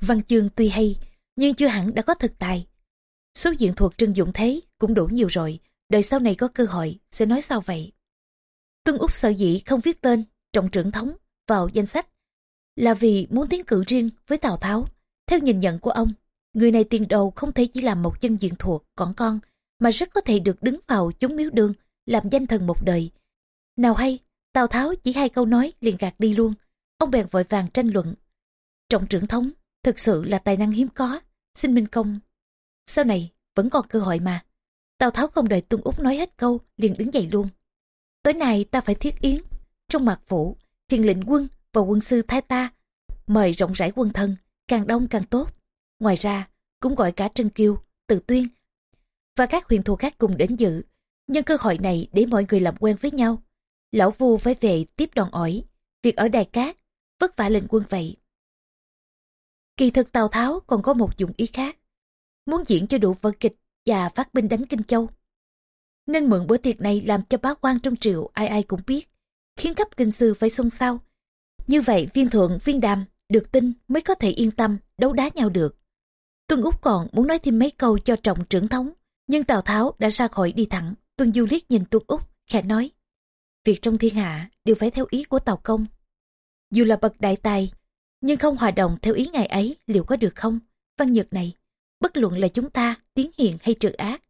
Văn chương tuy hay, nhưng chưa hẳn đã có thực tài. Số diện thuật trưng dụng thế cũng đủ nhiều rồi, đời sau này có cơ hội sẽ nói sao vậy. Tuân Úc sợ dĩ không viết tên trọng trưởng thống vào danh sách là vì muốn tiến cử riêng với Tào Tháo. Theo nhìn nhận của ông, người này tiền đầu không thể chỉ làm một chân diện thuộc còn con, mà rất có thể được đứng vào chúng miếu đương, làm danh thần một đời. Nào hay, Tào Tháo chỉ hai câu nói liền gạt đi luôn. Ông bèn vội vàng tranh luận. Trọng trưởng thống, thực sự là tài năng hiếm có, xin minh công. Sau này, vẫn còn cơ hội mà. Tào Tháo không đợi Tuân Úc nói hết câu, liền đứng dậy luôn. Tối nay ta phải thiết yến. Trong mặt phủ, phiền lệnh quân và quân sư thái ta, mời rộng rãi quân thân, càng đông càng tốt. Ngoài ra, cũng gọi cả Trân Kiêu, Từ Tuyên và các huyền thù khác cùng đến dự. Nhân cơ hội này để mọi người làm quen với nhau. Lão Vu phải về tiếp đòn ỏi, việc ở Đài Cát, vất vả lệnh quân vậy. Kỳ thực Tào Tháo còn có một dụng ý khác. Muốn diễn cho đủ vở kịch và phát binh đánh Kinh Châu. Nên mượn bữa tiệc này làm cho bá quan trong triều ai ai cũng biết, khiến cấp kinh sư phải xôn xao. Như vậy viên thượng, viên đàm, được tin mới có thể yên tâm đấu đá nhau được. Tuân Úc còn muốn nói thêm mấy câu cho trọng trưởng thống, nhưng Tào Tháo đã ra khỏi đi thẳng. Tuân Du liếc nhìn Tuân Úc, khẽ nói, việc trong thiên hạ đều phải theo ý của Tào Công. Dù là bậc đại tài, nhưng không hòa đồng theo ý ngài ấy liệu có được không? Văn nhược này, bất luận là chúng ta tiến hiện hay trừ ác,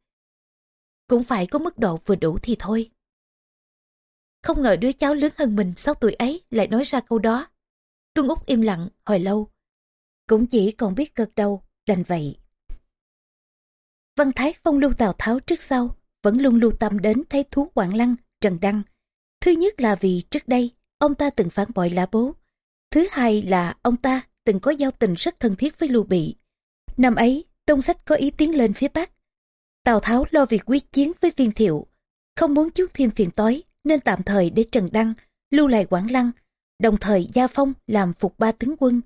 cũng phải có mức độ vừa đủ thì thôi. Không ngờ đứa cháu lớn hơn mình 6 tuổi ấy lại nói ra câu đó. Tuân Úc im lặng hồi lâu. Cũng chỉ còn biết gật đầu, đành vậy. Văn Thái phong lưu Tào Tháo trước sau, vẫn luôn lưu tâm đến thấy thú Quảng Lăng, Trần Đăng. Thứ nhất là vì trước đây, ông ta từng phản bội lã bố. Thứ hai là ông ta từng có giao tình rất thân thiết với Lưu Bị. Năm ấy, Tông Sách có ý tiến lên phía Bắc. Tào Tháo lo việc quyết chiến với viên thiệu, không muốn chút thêm phiền tối nên tạm thời để Trần Đăng lưu lại Quảng Lăng, đồng thời gia phong làm phục ba tướng quân,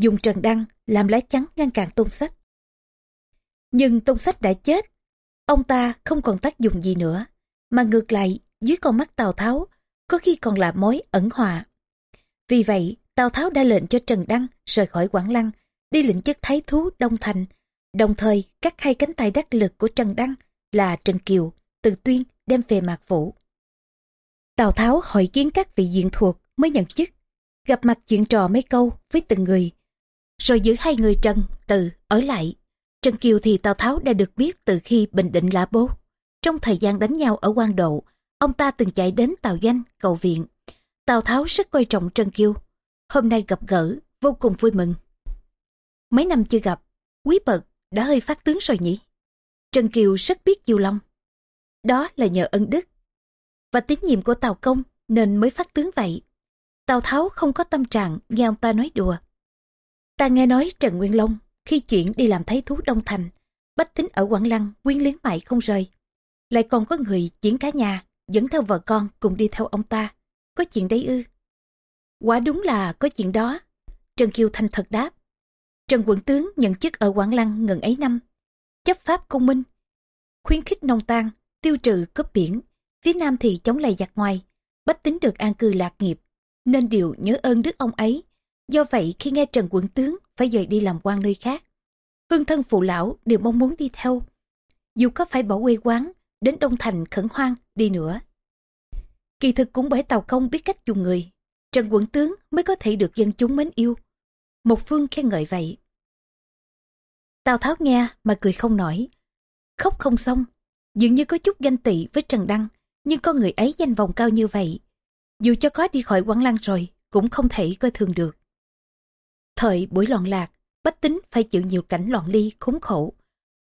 dùng Trần Đăng làm lá chắn ngăn cản Tôn Sách. Nhưng Tôn Sách đã chết, ông ta không còn tác dụng gì nữa, mà ngược lại dưới con mắt Tào Tháo có khi còn là mối ẩn họa. Vì vậy, Tào Tháo đã lệnh cho Trần Đăng rời khỏi Quảng Lăng, đi lĩnh chức thái thú Đông Thành, đồng thời các hai cánh tay đắc lực của Trần Đăng là Trần Kiều, Từ Tuyên đem về Mạc vũ. Tào Tháo hỏi kiến các vị diện thuộc mới nhận chức, gặp mặt chuyện trò mấy câu với từng người, rồi giữ hai người Trần, Từ ở lại. Trần Kiều thì Tào Tháo đã được biết từ khi Bình Định lã bố. Trong thời gian đánh nhau ở quan độ, ông ta từng chạy đến Tào Danh, cầu viện. Tào Tháo rất coi trọng Trần Kiều. Hôm nay gặp gỡ, vô cùng vui mừng. Mấy năm chưa gặp, quý bậc đã hơi phát tướng rồi nhỉ? Trần Kiều rất biết chiều lòng. Đó là nhờ ân đức và tín nhiệm của Tào Công nên mới phát tướng vậy. Tào Tháo không có tâm trạng nghe ông ta nói đùa. Ta nghe nói Trần Nguyên Long khi chuyển đi làm thái thú Đông Thành, bách tính ở Quảng Lăng quyến luyến mãi không rời. Lại còn có người chuyển cả nhà, dẫn theo vợ con cùng đi theo ông ta. Có chuyện đấy ư? Quả đúng là có chuyện đó. Trần Kiều Thành thật đáp. Trần Quận Tướng nhận chức ở Quảng Lăng ngần ấy năm. Chấp pháp công minh, khuyến khích nông tan, tiêu trừ cướp biển, phía Nam thì chống lại giặc ngoài, bách tính được an cư lạc nghiệp, nên đều nhớ ơn đức ông ấy. Do vậy khi nghe Trần Quận Tướng phải rời đi làm quan nơi khác, hương thân phụ lão đều mong muốn đi theo. Dù có phải bỏ quê quán, đến Đông Thành khẩn hoang đi nữa. Kỳ thực cũng bởi Tàu Công biết cách dùng người, Trần Quận Tướng mới có thể được dân chúng mến yêu. Một phương khen ngợi vậy. Tào Tháo nghe mà cười không nổi. Khóc không xong, dường như có chút ganh tị với Trần Đăng, nhưng con người ấy danh vọng cao như vậy. Dù cho có đi khỏi Quảng lăng rồi, cũng không thể coi thường được. Thời buổi loạn lạc, bách tính phải chịu nhiều cảnh loạn ly, khốn khổ.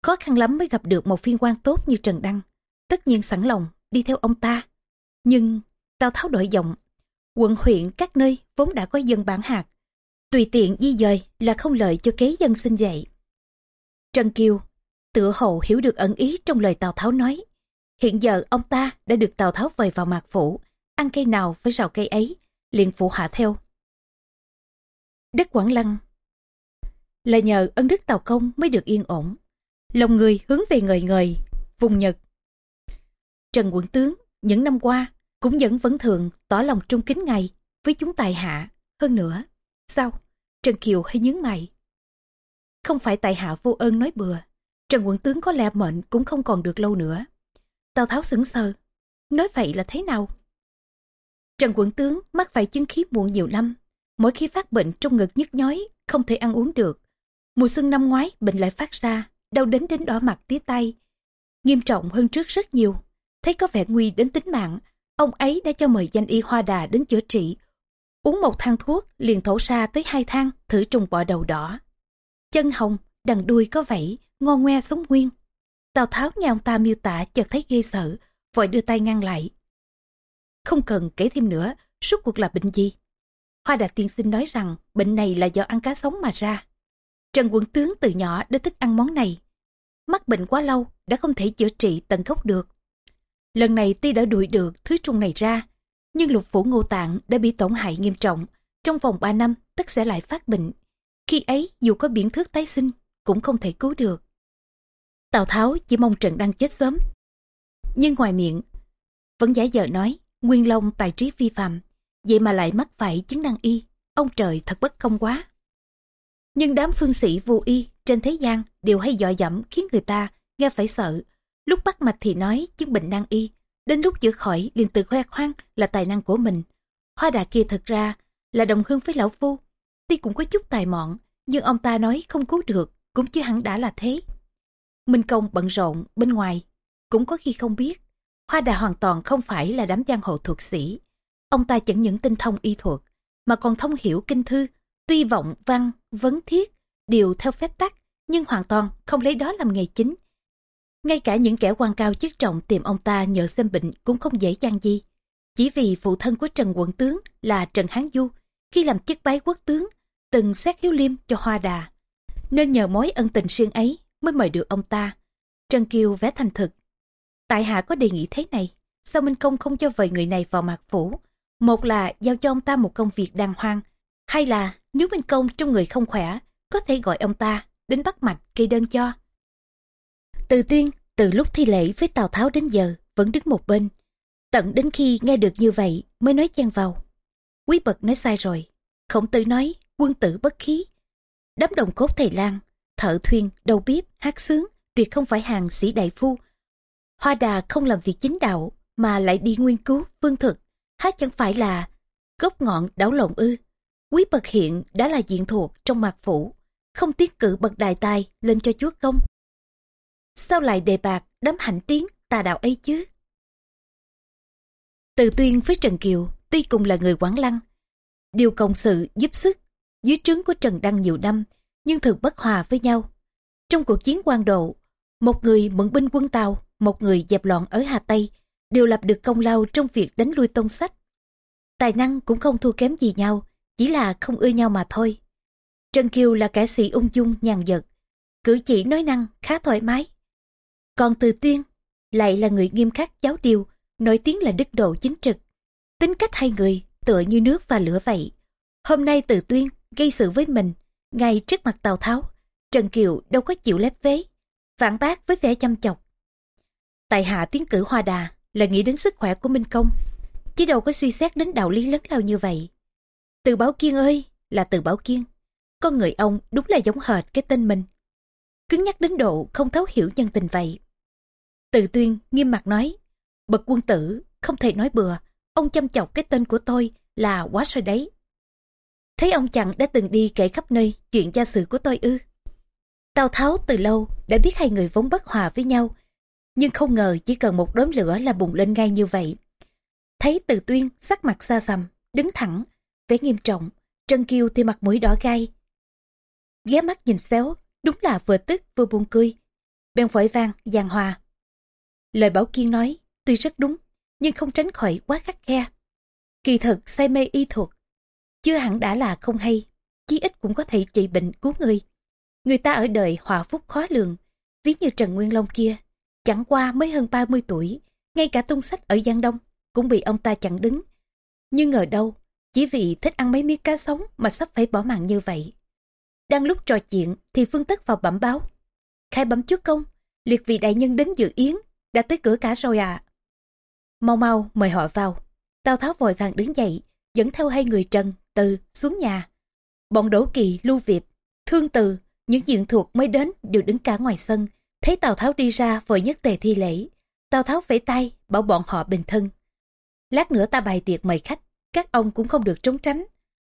Khó khăn lắm mới gặp được một phiên quan tốt như Trần Đăng. Tất nhiên sẵn lòng đi theo ông ta. Nhưng Tào Tháo đổi giọng. Quận huyện các nơi vốn đã có dân bản hạt. Tùy tiện di dời là không lợi cho kế dân sinh dạy. Trần Kiều tựa Hậu hiểu được ẩn ý trong lời Tào Tháo nói. Hiện giờ ông ta đã được Tào Tháo vời vào mạc phủ, ăn cây nào phải rào cây ấy, liền phụ hạ theo. Đất Quảng Lăng Là nhờ ân đức Tào Công mới được yên ổn. Lòng người hướng về ngời ngời, vùng Nhật. Trần Quận Tướng, những năm qua, cũng vẫn vẫn thường tỏ lòng trung kính ngài với chúng tài hạ. Hơn nữa, sao? Trần Kiều hay nhướng mày. Không phải tại hạ vô ơn nói bừa. Trần quận tướng có lẽ mệnh cũng không còn được lâu nữa. Tào Tháo sững sờ. Nói vậy là thế nào? Trần quận tướng mắc phải chứng khí muộn nhiều năm. Mỗi khi phát bệnh trong ngực nhức nhói, không thể ăn uống được. Mùa xuân năm ngoái bệnh lại phát ra, đau đến đến đỏ mặt tía tay. Nghiêm trọng hơn trước rất nhiều. Thấy có vẻ nguy đến tính mạng, ông ấy đã cho mời danh y hoa đà đến chữa trị. Uống một thang thuốc liền thổ ra tới hai thang thử trùng bọ đầu đỏ. Chân hồng, đằng đuôi có vảy, ngon ngoe sống nguyên. Tào Tháo nghe ông ta miêu tả chợt thấy ghê sợ, vội đưa tay ngăn lại. Không cần kể thêm nữa, suốt cuộc là bệnh gì? Hoa Đạt tiên sinh nói rằng bệnh này là do ăn cá sống mà ra. Trần quận tướng từ nhỏ đã thích ăn món này. Mắc bệnh quá lâu, đã không thể chữa trị tận gốc được. Lần này tuy đã đuổi được thứ trùng này ra, nhưng lục phủ ngô tạng đã bị tổn hại nghiêm trọng. Trong vòng 3 năm, tất sẽ lại phát bệnh. Khi ấy, dù có biển thước tái sinh, cũng không thể cứu được. Tào Tháo chỉ mong Trần Đăng chết sớm. Nhưng ngoài miệng, vẫn giả vờ nói, Nguyên Long tài trí phi phàm, vậy mà lại mắc phải chứng năng y, ông trời thật bất công quá. Nhưng đám phương sĩ vô y trên thế gian đều hay dọa dẫm khiến người ta nghe phải sợ. Lúc bắt mạch thì nói chứng bệnh năng y, đến lúc chữa khỏi liền tự khoe khoang là tài năng của mình. Hoa đà kia thật ra là đồng hương với lão phu, tuy cũng có chút tài mọn, nhưng ông ta nói không cứu được, cũng chưa hẳn đã là thế. Minh Công bận rộn bên ngoài, cũng có khi không biết. Hoa Đà hoàn toàn không phải là đám giang hồ thuật sĩ. Ông ta chẳng những tinh thông y thuật, mà còn thông hiểu kinh thư, tuy vọng văn, vấn thiết, đều theo phép tắc, nhưng hoàn toàn không lấy đó làm nghề chính. Ngay cả những kẻ quan cao chức trọng tìm ông ta nhờ xem bệnh cũng không dễ dàng gì. Chỉ vì phụ thân của Trần Quận Tướng là Trần Hán Du, khi làm chức bái quốc tướng, từng xét hiếu liêm cho Hoa Đà. Nên nhờ mối ân tình riêng ấy mới mời được ông ta. Trần Kiều vẽ thành thực. Tại hạ có đề nghị thế này, sao Minh Công không cho vời người này vào mạc phủ? Một là giao cho ông ta một công việc đàng hoàng, hay là nếu Minh Công trong người không khỏe, có thể gọi ông ta đến bắt mạch cây đơn cho. Từ tuyên, từ lúc thi lễ với Tào Tháo đến giờ, vẫn đứng một bên. Tận đến khi nghe được như vậy mới nói chen vào. Quý bậc nói sai rồi. Khổng tử nói quân tử bất khí. Đám đồng cốt thầy lang, thợ thuyền, đầu bếp, hát sướng, tuyệt không phải hàng sĩ đại phu. Hoa đà không làm việc chính đạo, mà lại đi nguyên cứu, vương thực. Hát chẳng phải là gốc ngọn đảo lộn ư. Quý bậc hiện đã là diện thuộc trong mạc phủ, không tiết cử bậc đại tài lên cho chúa công. Sao lại đề bạc đám hạnh tiếng tà đạo ấy chứ? Từ tuyên với Trần Kiều tuy cùng là người quảng lăng, điều cộng sự giúp sức dưới trướng của Trần Đăng nhiều năm, nhưng thường bất hòa với nhau. Trong cuộc chiến quan độ, một người mượn binh quân Tàu, một người dẹp loạn ở Hà Tây, đều lập được công lao trong việc đánh lui tôn sách. Tài năng cũng không thua kém gì nhau, chỉ là không ưa nhau mà thôi. Trần Kiều là kẻ sĩ ung dung nhàn dật, cử chỉ nói năng khá thoải mái. Còn Từ Tiên lại là người nghiêm khắc giáo điều, nổi tiếng là đức độ chính trực. Tính cách hai người tựa như nước và lửa vậy. Hôm nay Từ Tuyên gây sự với mình, ngay trước mặt Tào Tháo, Trần Kiều đâu có chịu lép vế, phản bác với vẻ chăm chọc. Tại hạ tiến cử hoa đà là nghĩ đến sức khỏe của Minh Công, chứ đâu có suy xét đến đạo lý lớn lao như vậy. Từ Bảo Kiên ơi, là từ Bảo Kiên. Con người ông đúng là giống hệt cái tên mình. Cứng nhắc đến độ không thấu hiểu nhân tình vậy. Từ tuyên nghiêm mặt nói, bậc quân tử không thể nói bừa, ông chăm chọc cái tên của tôi là quá rồi đấy. Thấy ông chẳng đã từng đi kể khắp nơi chuyện gia sự của tôi ư. Tào Tháo từ lâu đã biết hai người vốn bất hòa với nhau, nhưng không ngờ chỉ cần một đốm lửa là bùng lên ngay như vậy. Thấy từ tuyên sắc mặt xa xăm, đứng thẳng, vẻ nghiêm trọng, Trân Kiêu thì mặt mũi đỏ gai. Ghé mắt nhìn xéo, đúng là vừa tức vừa buồn cười. Bèn vội vang, giàn hòa. Lời Bảo Kiên nói, tuy rất đúng, nhưng không tránh khỏi quá khắc khe. Kỳ thực say mê y thuật, chưa hẳn đã là không hay, chí ít cũng có thể trị bệnh cứu người. Người ta ở đời hòa phúc khó lường, ví như Trần Nguyên Long kia, chẳng qua mới hơn 30 tuổi, ngay cả tung sách ở Giang Đông cũng bị ông ta chặn đứng. Nhưng ngờ đâu, chỉ vì thích ăn mấy miếng cá sống mà sắp phải bỏ mạng như vậy. Đang lúc trò chuyện thì Phương Tất vào bẩm báo. Khai bẩm trước công, liệt vị đại nhân đến dự yến, đã tới cửa cả rồi à. Mau mau mời họ vào. Tào Tháo vội vàng đứng dậy, dẫn theo hai người Trần, Từ xuống nhà. Bọn Đỗ Kỳ, Lưu Việt, Thương Từ, những diện thuộc mới đến đều đứng cả ngoài sân. Thấy Tào Tháo đi ra vội nhất tề thi lễ. Tào Tháo vẫy tay, bảo bọn họ bình thân. Lát nữa ta bày tiệc mời khách, các ông cũng không được trốn tránh.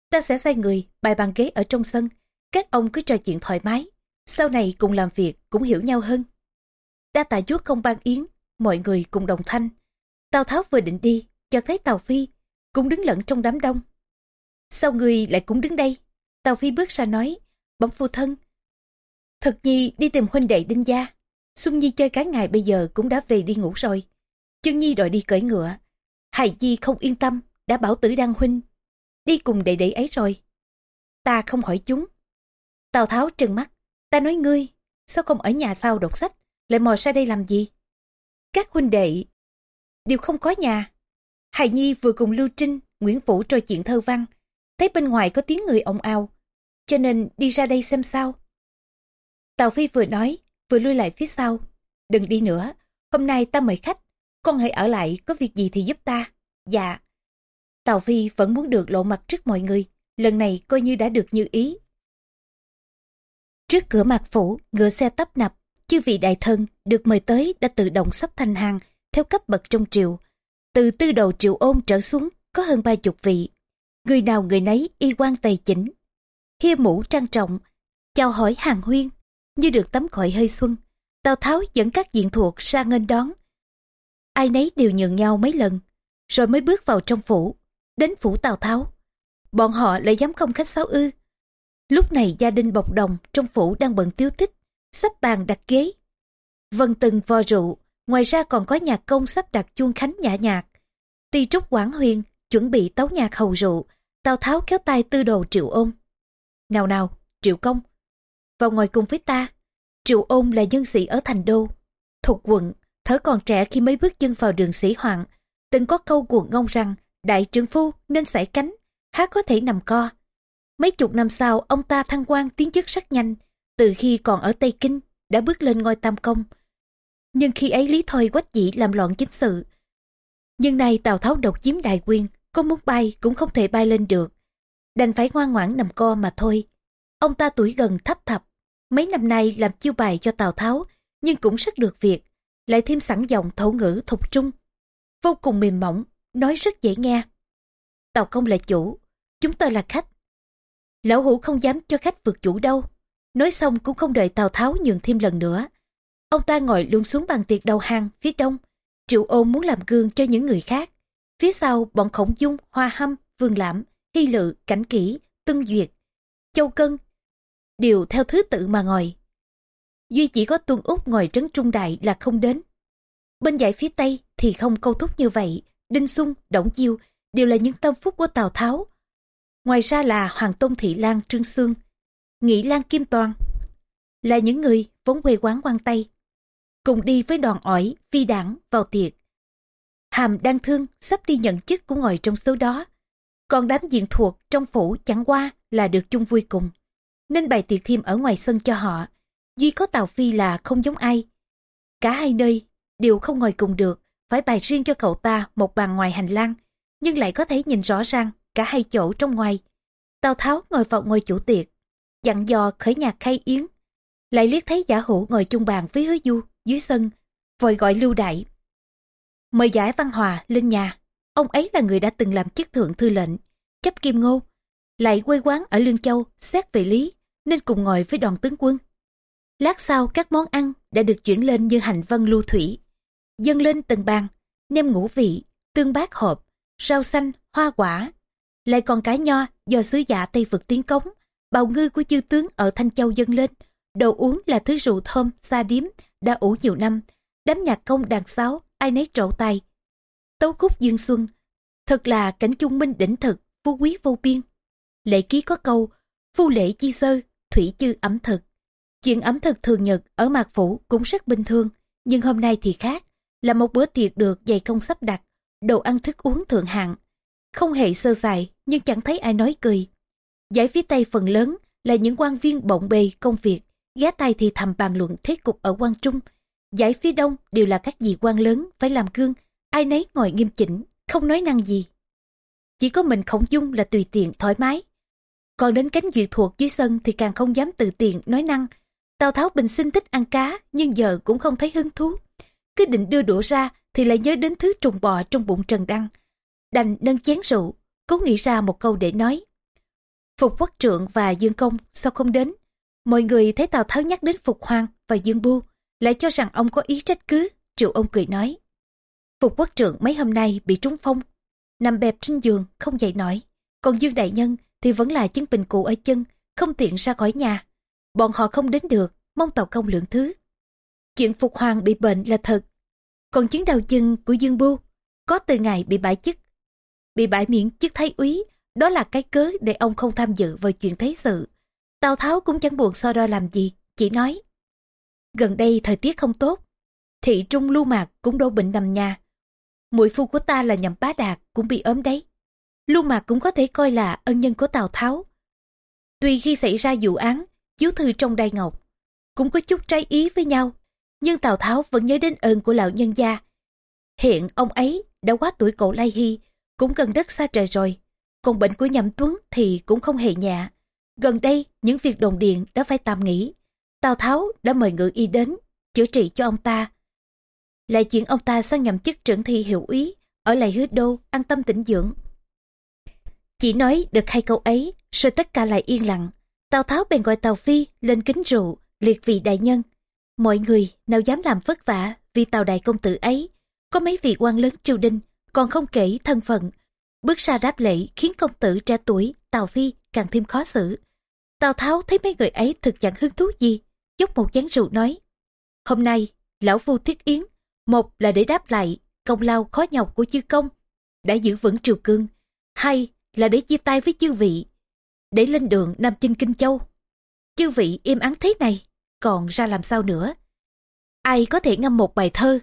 Ta sẽ sai người, bài bàn ghế ở trong sân. Các ông cứ trò chuyện thoải mái. Sau này cùng làm việc cũng hiểu nhau hơn. Đa tạ chúa công ban yến, mọi người cùng đồng thanh. Tào Tháo vừa định đi, chợt thấy Tào Phi cũng đứng lẫn trong đám đông. Sao người lại cũng đứng đây? Tào Phi bước ra nói, bẩm phu thân. Thật nhi đi tìm huynh đệ đinh gia. Xuân Nhi chơi cả ngày bây giờ cũng đã về đi ngủ rồi. chương Nhi đòi đi cởi ngựa. Hài Nhi không yên tâm, đã bảo tử đăng huynh. Đi cùng đệ đệ ấy rồi. Ta không hỏi chúng. Tào Tháo trừng mắt. Ta nói ngươi, sao không ở nhà sao đọc sách, lại mò ra đây làm gì? Các huynh đệ đều không có nhà. Hài Nhi vừa cùng Lưu Trinh, Nguyễn Vũ trò chuyện thơ văn, thấy bên ngoài có tiếng người ồn ào, cho nên đi ra đây xem sao. Tào Phi vừa nói, vừa lui lại phía sau. Đừng đi nữa, hôm nay ta mời khách, con hãy ở lại, có việc gì thì giúp ta. Dạ. Tào Phi vẫn muốn được lộ mặt trước mọi người, lần này coi như đã được như ý. Trước cửa mặt phủ, ngựa xe tấp nập, chư vị đại thân được mời tới đã tự động sắp thành hàng theo cấp bậc trong triều. Từ tư đầu triệu ôn trở xuống có hơn ba chục vị. Người nào người nấy y quan tề chỉnh. Hia mũ trang trọng, chào hỏi hàng huyên, như được tắm khỏi hơi xuân. Tào Tháo dẫn các diện thuộc ra nghênh đón. Ai nấy đều nhường nhau mấy lần, rồi mới bước vào trong phủ, đến phủ Tào Tháo. Bọn họ lại dám không khách sáo ư. Lúc này gia đình bọc đồng trong phủ đang bận tiêu tích, sắp bàn đặt ghế. Vân từng vò rượu, ngoài ra còn có nhạc công sắp đặt chuông khánh nhã nhạc. Ti trúc quảng huyền chuẩn bị tấu nhạc hầu rượu, Tào Tháo kéo tay tư đồ triệu ôn. Nào nào, triệu công, vào ngồi cùng với ta. Triệu ôn là nhân sĩ ở thành đô, thuộc quận, thở còn trẻ khi mới bước chân vào đường sĩ hoạn, từng có câu cuồng ngông rằng đại trượng phu nên sải cánh, há có thể nằm co. Mấy chục năm sau, ông ta thăng quan tiến chức rất nhanh, từ khi còn ở Tây Kinh, đã bước lên ngôi tam công. Nhưng khi ấy Lý Thôi quách dĩ làm loạn chính sự. Nhưng nay Tào Tháo độc chiếm đại quyền, có muốn bay cũng không thể bay lên được. Đành phải ngoan ngoãn nằm co mà thôi. Ông ta tuổi gần thấp thập, mấy năm nay làm chiêu bài cho Tào Tháo, nhưng cũng rất được việc, lại thêm sẵn giọng thổ ngữ thục trung. Vô cùng mềm mỏng, nói rất dễ nghe. Tào công là chủ, chúng tôi là khách. Lão hủ không dám cho khách vượt chủ đâu. Nói xong cũng không đợi Tào Tháo nhường thêm lần nữa. Ông ta ngồi luôn xuống bàn tiệc đầu hàng phía đông. Triệu ôn muốn làm gương cho những người khác. Phía sau bọn khổng dung, hoa hâm, vương lãm, hy lự, cảnh kỹ, tân duyệt, châu cân. Đều theo thứ tự mà ngồi. Duy chỉ có tuân úc ngồi trấn trung đại là không đến. Bên dãy phía tây thì không câu thúc như vậy. Đinh Xung, Đổng Chiêu đều là những tâm phúc của Tào Tháo. Ngoài ra là Hoàng Tôn Thị Lan Trương Sương, Nghị Lan Kim Toàn. Là những người vốn quê quán quan Tây. Cùng đi với đoàn ỏi, phi đảng vào tiệc. Hàm đang thương sắp đi nhận chức cũng ngồi trong số đó. Còn đám diện thuộc trong phủ chẳng qua là được chung vui cùng. Nên bày tiệc thêm ở ngoài sân cho họ. Duy có Tào Phi là không giống ai. Cả hai nơi đều không ngồi cùng được, phải bày riêng cho cậu ta một bàn ngoài hành lang, nhưng lại có thể nhìn rõ ràng cả hai chỗ trong ngoài. Tào Tháo ngồi vào ngôi chủ tiệc, dặn dò khởi nhạc khai yến. Lại liếc thấy giả hữu ngồi chung bàn với hứa du dưới sân, vội gọi lưu đại. Mời giải văn hòa lên nhà. Ông ấy là người đã từng làm chức thượng thư lệnh, chấp kim ngô, lại quê quán ở Lương Châu, xét về lý, nên cùng ngồi với đoàn tướng quân. Lát sau các món ăn đã được chuyển lên như hành vân lưu thủy. Dâng lên từng bàn, nem ngũ vị, tương bát hộp, rau xanh, hoa quả. Lại còn cá nho do sứ giả Tây vực tiến cống, bào ngư của chư tướng ở Thanh Châu dâng lên. Đồ uống là thứ rượu thơm, xa điếm, đã ủ nhiều năm. Đám nhạc công đàn sáo, ai nấy trổ tay. Tấu khúc dương xuân, thật là cảnh trung minh đỉnh thực, phú quý vô biên. Lệ ký có câu, phu lễ chi sơ, thủy chư ẩm thực. Chuyện ẩm thực thường nhật ở Mạc Phủ cũng rất bình thường, nhưng hôm nay thì khác, là một bữa tiệc được dày công sắp đặt, đồ ăn thức uống thượng hạng. Không hề sơ sài, nhưng chẳng thấy ai nói cười. Giải phía Tây phần lớn là những quan viên bộn bề công việc, ghé tay thì thầm bàn luận thế cục ở quan Trung. Giải phía Đông đều là các vị quan lớn phải làm gương, ai nấy ngồi nghiêm chỉnh, không nói năng gì. Chỉ có mình khổng dung là tùy tiện thoải mái. Còn đến cánh duyệt thuộc dưới sân thì càng không dám tự tiện nói năng. Tào Tháo bình sinh thích ăn cá nhưng giờ cũng không thấy hứng thú. Cứ định đưa đũa ra thì lại nhớ đến thứ trùng bò trong bụng Trần Đăng. Đành nâng chén rượu, cố nghĩ ra một câu để nói. Phục Quốc Trượng và Dương Công sao không đến? Mọi người thấy Tào Tháo nhắc đến Phục Hoàng và Dương Bu, lại cho rằng ông có ý trách cứ. Triệu ông cười nói. Phục Quốc Trượng mấy hôm nay bị trúng phong, nằm bẹp trên giường không dậy nổi. Còn Dương Đại Nhân thì vẫn là chứng bình cụ ở chân, không tiện ra khỏi nhà. Bọn họ không đến được, mong tàu công lượng thứ. Chuyện Phục Hoàng bị bệnh là thật. Còn chứng đau chân của Dương Bu có từ ngày bị bãi chức. Bị bãi miễn chức thái úy, đó là cái cớ để ông không tham dự vào chuyện thế sự. Tào Tháo cũng chẳng buồn so đo làm gì, chỉ nói. Gần đây thời tiết không tốt, thị trung lưu mạc cũng đổ bệnh nằm nhà. Muội phu của ta là nhậm bá đạt cũng bị ốm đấy. Lưu mạc cũng có thể coi là ân nhân của Tào Tháo. Tuy khi xảy ra vụ án, chiếu thư trong đai ngọc, cũng có chút trái ý với nhau, nhưng Tào Tháo vẫn nhớ đến ơn của lão nhân gia. Hiện ông ấy đã quá tuổi cổ lai hy, cũng gần đất xa trời rồi. Còn bệnh của nhậm tuấn thì cũng không hề nhẹ. Gần đây, những việc đồn điện đã phải tạm nghỉ. Tào Tháo đã mời ngự y đến, chữa trị cho ông ta. Lại chuyện ông ta sang nhậm chức trưởng thi hiệu úy, ở lại hứa đô, an tâm tĩnh dưỡng. Chỉ nói được hai câu ấy, rồi tất cả lại yên lặng. Tào Tháo bèn gọi Tào Phi lên kính rượu, liệt vị đại nhân. Mọi người nào dám làm vất vả vì Tào đại công tử ấy. Có mấy vị quan lớn triều đình, còn không kể thân phận. Bước ra đáp lễ khiến công tử trẻ tuổi, Tào Phi càng thêm khó xử. Tào Tháo thấy mấy người ấy thực chẳng hứng thú gì, dốc một chén rượu nói. Hôm nay, lão phu thiết yến, một là để đáp lại công lao khó nhọc của chư công, đã giữ vững triều cương. Hai là để chia tay với chư vị, để lên đường Nam Chinh Kinh Châu. Chư vị im ắng thế này, còn ra làm sao nữa? Ai có thể ngâm một bài thơ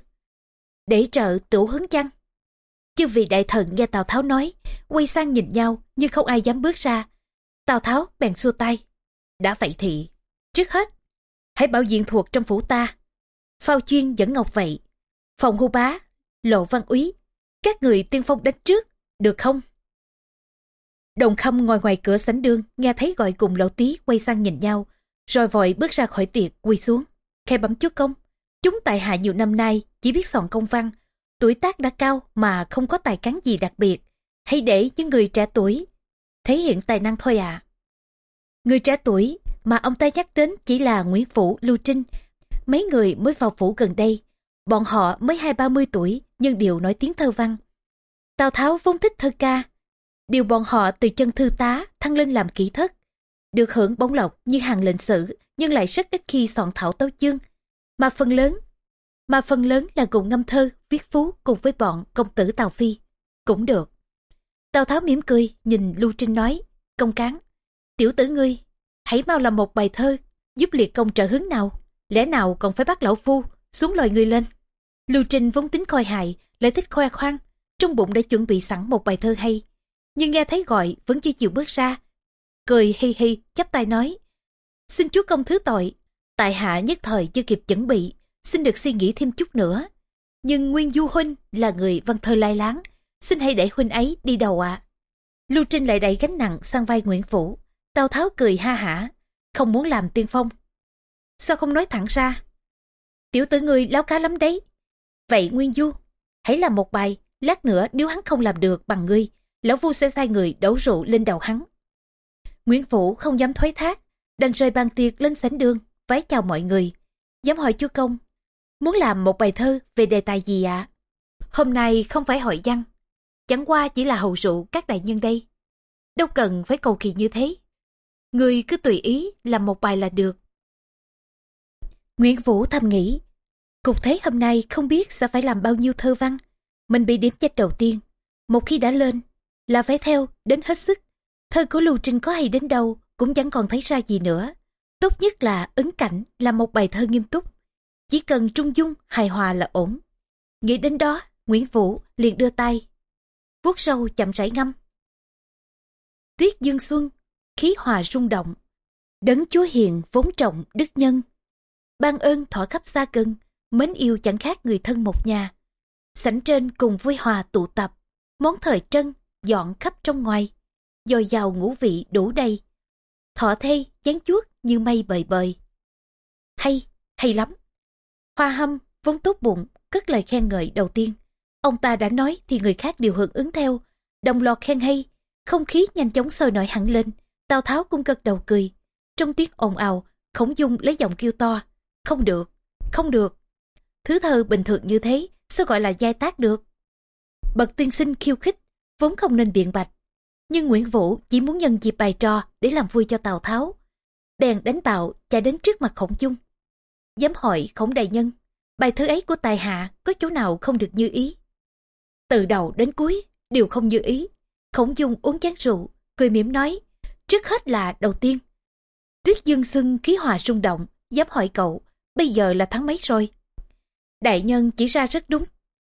để trợ tiểu hứng chăng? Chư vị đại thần nghe Tào Tháo nói, quay sang nhìn nhau nhưng không ai dám bước ra. Tào Tháo bèn xua tay. Đã vậy thì, trước hết, hãy bảo diện thuộc trong phủ ta. Phao chuyên dẫn ngọc vậy. Phòng hưu bá, lộ văn úy, các người tiên phong đánh trước, được không? Đồng khâm ngồi ngoài cửa sánh đường, nghe thấy gọi cùng lão tí quay sang nhìn nhau, rồi vội bước ra khỏi tiệc, quỳ xuống. Khe bấm chúa công. Chúng tại hạ nhiều năm nay, chỉ biết soạn công văn. Tuổi tác đã cao mà không có tài cán gì đặc biệt. Hãy để những người trẻ tuổi thể hiện tài năng thôi ạ. À. Người trẻ tuổi mà ông ta nhắc đến chỉ là Nguyễn vũ Lưu Trinh. Mấy người mới vào phủ gần đây. Bọn họ mới hai ba mươi tuổi nhưng đều nói tiếng thơ văn. Tào Tháo vốn thích thơ ca, điều bọn họ từ chân thư tá thăng lên làm kỹ thất. Được hưởng bóng lộc như hàng lệnh sử, nhưng lại rất ít khi soạn thảo tấu chương. Mà phần lớn, mà phần lớn là cùng ngâm thơ, viết phú cùng với bọn công tử Tào Phi. Cũng được. Tào Tháo mỉm cười, nhìn Lưu Trinh nói, công cán. Tiểu tử ngươi, hãy mau làm một bài thơ, giúp liệt công trợ hứng nào. Lẽ nào còn phải bắt lão phu, xuống lòi người lên. Lưu Trinh vốn tính coi hại, lại thích khoe khoang, trong bụng đã chuẩn bị sẵn một bài thơ hay nhưng nghe thấy gọi vẫn chưa chịu bước ra. Cười hi hi, chắp tay nói. Xin chúa công thứ tội, tại hạ nhất thời chưa kịp chuẩn bị, xin được suy nghĩ thêm chút nữa. nhưng Nguyên Du Huynh là người văn thơ lai láng, xin hãy để Huynh ấy đi đầu ạ. Lưu Trinh lại đẩy gánh nặng sang vai Nguyễn Phủ, Tào Tháo cười ha hả, không muốn làm tiên phong. Sao không nói thẳng ra? Tiểu tử người láo cá lắm đấy. Vậy Nguyên Du, hãy làm một bài, lát nữa nếu hắn không làm được bằng ngươi, lão vu sẽ sai người đổ rượu lên đầu hắn. Nguyễn Phủ không dám thoái thác, đành rời bàn tiệc lên sảnh đường, vái chào mọi người. Dám hỏi chúa công, muốn làm một bài thơ về đề tài gì ạ? Hôm nay không phải hội văn, chẳng qua chỉ là hầu rượu các đại nhân đây. Đâu cần phải cầu kỳ như thế. Người cứ tùy ý làm một bài là được. Nguyễn Vũ thầm nghĩ, cục thế hôm nay không biết sẽ phải làm bao nhiêu thơ văn. Mình bị điểm danh đầu tiên, một khi đã lên là phải theo đến hết sức. Thơ của Lưu Trinh có hay đến đâu cũng chẳng còn thấy ra gì nữa. Tốt nhất là ứng cảnh là một bài thơ nghiêm túc. Chỉ cần trung dung, hài hòa là ổn. Nghĩ đến đó, Nguyễn Vũ liền đưa tay. vuốt sâu chậm rãi ngâm. Tuyết dương xuân, khí hòa rung động. Đấng chúa hiền vốn trọng đức nhân. Ban ơn thỏa khắp xa cân, mến yêu chẳng khác người thân một nhà. Sảnh trên cùng vui hòa tụ tập, món thời trân, dọn khắp trong ngoài. Dồi dào ngũ vị đủ đầy. Thọ thê, chán chuốt như mây bời bời. Hay, hay lắm. Hoa hâm, vốn tốt bụng, cất lời khen ngợi đầu tiên. Ông ta đã nói thì người khác đều hưởng ứng theo, đồng loạt khen hay, không khí nhanh chóng sôi nổi hẳn lên. Tào Tháo cũng gật đầu cười. Trong tiếng ồn ào, khổng dung lấy giọng kêu to. Không được, không được. Thứ thơ bình thường như thế, sao gọi là giai tác được? Bậc tiên sinh khiêu khích, vốn không nên biện bạch. Nhưng Nguyễn Vũ chỉ muốn nhân dịp bài trò để làm vui cho Tào Tháo. Bèn đánh bạo chạy đến trước mặt khổng dung. Dám hỏi khổng đại nhân, bài thơ ấy của tài hạ có chỗ nào không được như ý? Từ đầu đến cuối, đều không như ý. Khổng dung uống chén rượu, cười mỉm nói, trước hết là đầu tiên. Tuyết dương sưng khí hòa rung động, dám hỏi cậu, bây giờ là tháng mấy rồi? Đại nhân chỉ ra rất đúng,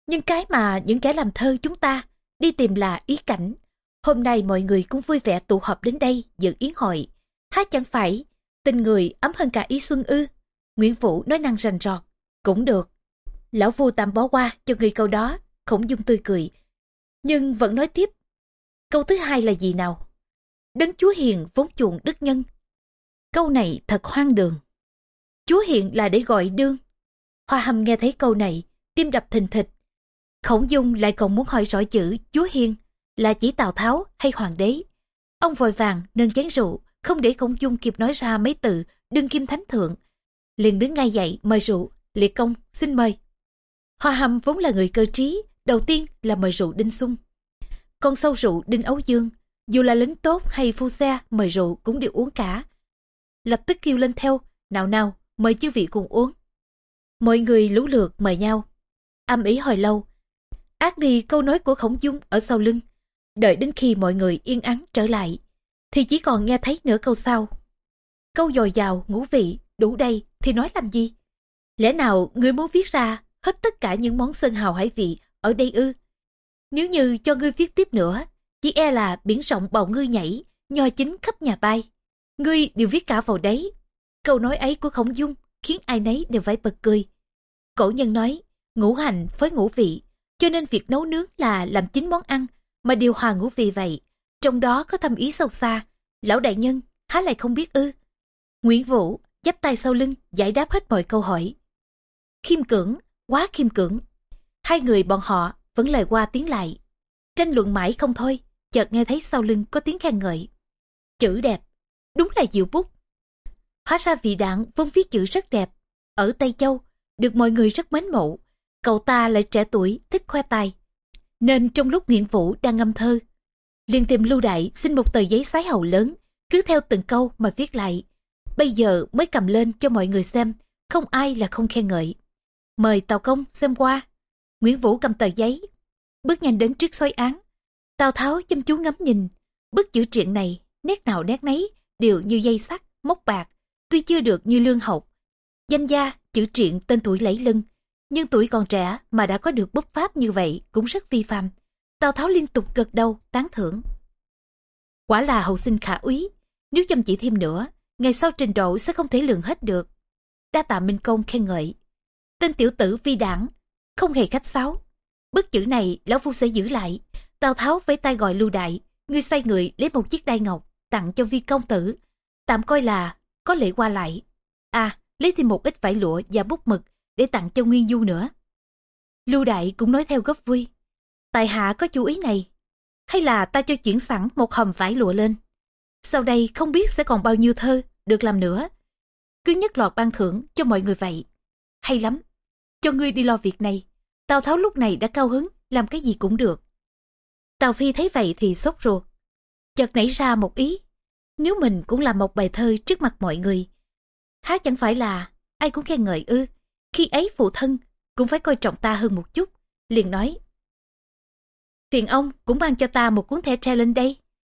nhưng cái mà những kẻ làm thơ chúng ta đi tìm là ý cảnh. Hôm nay mọi người cũng vui vẻ tụ họp đến đây dự yến hội. Há chẳng phải, tình người ấm hơn cả ý xuân ư. Nguyễn Vũ nói năng rành rọt, cũng được. Lão vua tạm bỏ qua cho người câu đó, khổng dung tươi cười. Nhưng vẫn nói tiếp. Câu thứ hai là gì nào? Đấng Chúa Hiền vốn chuộng đức nhân. Câu này thật hoang đường. Chúa Hiền là để gọi đương. Hoa hầm nghe thấy câu này, tim đập thình thịch. Khổng dung lại còn muốn hỏi rõ chữ Chúa Hiền là chỉ Tào Tháo hay Hoàng đế. Ông vội vàng nâng chén rượu, không để khổng dung kịp nói ra mấy từ đương kim thánh thượng. Liền đứng ngay dậy mời rượu, liệt công, xin mời. Hoa hầm vốn là người cơ trí, đầu tiên là mời rượu đinh sung. Con sâu rượu đinh ấu dương, dù là lính tốt hay phu xe mời rượu cũng đều uống cả. Lập tức kêu lên theo, nào nào, mời chư vị cùng uống. Mọi người lũ lượt mời nhau. Âm ý hồi lâu, ác đi câu nói của khổng dung ở sau lưng. Đợi đến khi mọi người yên ắng trở lại, thì chỉ còn nghe thấy nửa câu sau. Câu dồi dào, ngũ vị, đủ đây thì nói làm gì? Lẽ nào ngươi muốn viết ra hết tất cả những món sơn hào hải vị ở đây ư? Nếu như cho ngươi viết tiếp nữa, chỉ e là biển rộng bầu ngươi nhảy, nho chính khắp nhà bay. Ngươi đều viết cả vào đấy. Câu nói ấy của khổng dung khiến ai nấy đều phải bật cười. Cổ nhân nói, ngũ hành với ngũ vị, cho nên việc nấu nướng là làm chính món ăn, mà điều hòa ngũ vị vậy. Trong đó có thâm ý sâu xa, lão đại nhân, há lại không biết ư. Nguyễn Vũ chắp tay sau lưng giải đáp hết mọi câu hỏi. Khiêm cưỡng, quá khiêm cưỡng. Hai người bọn họ vẫn lời qua tiếng lại. Tranh luận mãi không thôi, chợt nghe thấy sau lưng có tiếng khen ngợi. Chữ đẹp, đúng là diệu bút. Hóa ra vị đạn vốn viết chữ rất đẹp. Ở Tây Châu, được mọi người rất mến mộ. Cậu ta lại trẻ tuổi, thích khoe tài. Nên trong lúc Nguyễn Vũ đang ngâm thơ, liền tìm lưu đại xin một tờ giấy sái hầu lớn, cứ theo từng câu mà viết lại. Bây giờ mới cầm lên cho mọi người xem, không ai là không khen ngợi. Mời Tào Công xem qua. Nguyễn Vũ cầm tờ giấy, bước nhanh đến trước xoay án. Tào Tháo chăm chú ngắm nhìn, bức chữ truyện này, nét nào nét nấy, đều như dây sắt, móc bạc, tuy chưa được như lương học. Danh gia, chữ truyện tên tuổi lẫy lưng, nhưng tuổi còn trẻ mà đã có được bút pháp như vậy cũng rất vi phạm. Tào Tháo liên tục gật đầu, tán thưởng. Quả là hậu sinh khả úy, nếu chăm chỉ thêm nữa, ngày sau trình độ sẽ không thể lường hết được. Đa tạ Minh Công khen ngợi. Tên tiểu tử vi đảng, không hề khách sáo. Bức chữ này lão phu sẽ giữ lại. Tào Tháo với tay gọi lưu đại, ngươi say người lấy một chiếc đai ngọc tặng cho vi công tử. Tạm coi là có lễ qua lại. À, lấy thêm một ít vải lụa và bút mực để tặng cho Nguyên Du nữa. Lưu Đại cũng nói theo gấp vui. Tại hạ có chú ý này. Hay là ta cho chuyển sẵn một hầm vải lụa lên. Sau đây không biết sẽ còn bao nhiêu thơ được làm nữa. Cứ nhất lọt ban thưởng cho mọi người vậy. Hay lắm. Cho ngươi đi lo việc này. Tào Tháo lúc này đã cao hứng, làm cái gì cũng được. Tào Phi thấy vậy thì sốt ruột. Chợt nảy ra một ý. Nếu mình cũng làm một bài thơ trước mặt mọi người, há chẳng phải là ai cũng khen ngợi ư. Khi ấy phụ thân cũng phải coi trọng ta hơn một chút. Liền nói. Phiền ông cũng mang cho ta một cuốn thẻ tre lên đây.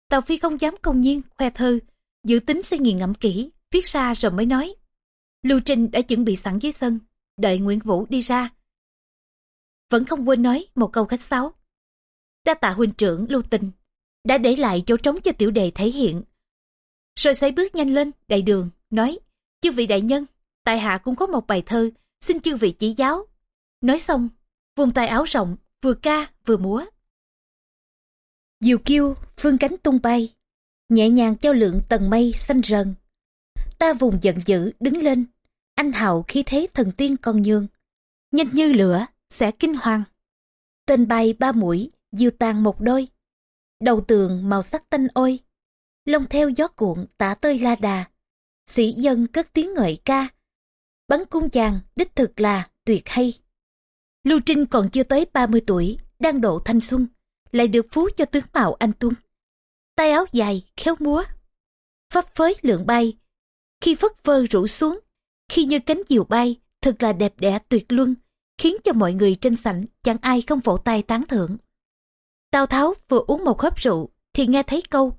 Tào Phi không dám công nhiên khoe thư, dự tính sẽ nghiền ngẫm kỹ, viết ra rồi mới nói. Lưu Trinh đã chuẩn bị sẵn dưới sân, đợi Nguyễn Vũ đi ra. Vẫn không quên nói một câu khách sáo. Đa tạ huynh trưởng Lưu Tình, đã để lại chỗ trống cho tiểu đề thể hiện. Rồi xây bước nhanh lên, đại đường, nói, chư vị đại nhân, tại hạ cũng có một bài thơ, xin chư vị chỉ giáo. Nói xong, vùng tay áo rộng, vừa ca vừa múa. Diều kiêu, phương cánh tung bay, nhẹ nhàng cho lượng tầng mây xanh rần. Ta vùng giận dữ đứng lên, anh hào khí thế thần tiên con nhương. Nhanh như lửa, sẽ kinh hoàng. Tên bay ba mũi, diều tàn một đôi. Đầu tường màu sắc tanh ôi, lông theo gió cuộn tả tơi la đà. Sĩ dân cất tiếng ngợi ca. Bắn cung chàng đích thực là tuyệt hay. Lưu Trinh còn chưa tới 30 tuổi, đang độ thanh xuân, lại được phú cho tướng mạo anh Tuấn. Tay áo dài, khéo múa. phấp phới lượng bay, khi phất phơ rủ xuống, khi như cánh diều bay, thật là đẹp đẽ tuyệt luân, khiến cho mọi người trên sảnh chẳng ai không vỗ tay tán thưởng. Tào Tháo vừa uống một hớp rượu, thì nghe thấy câu,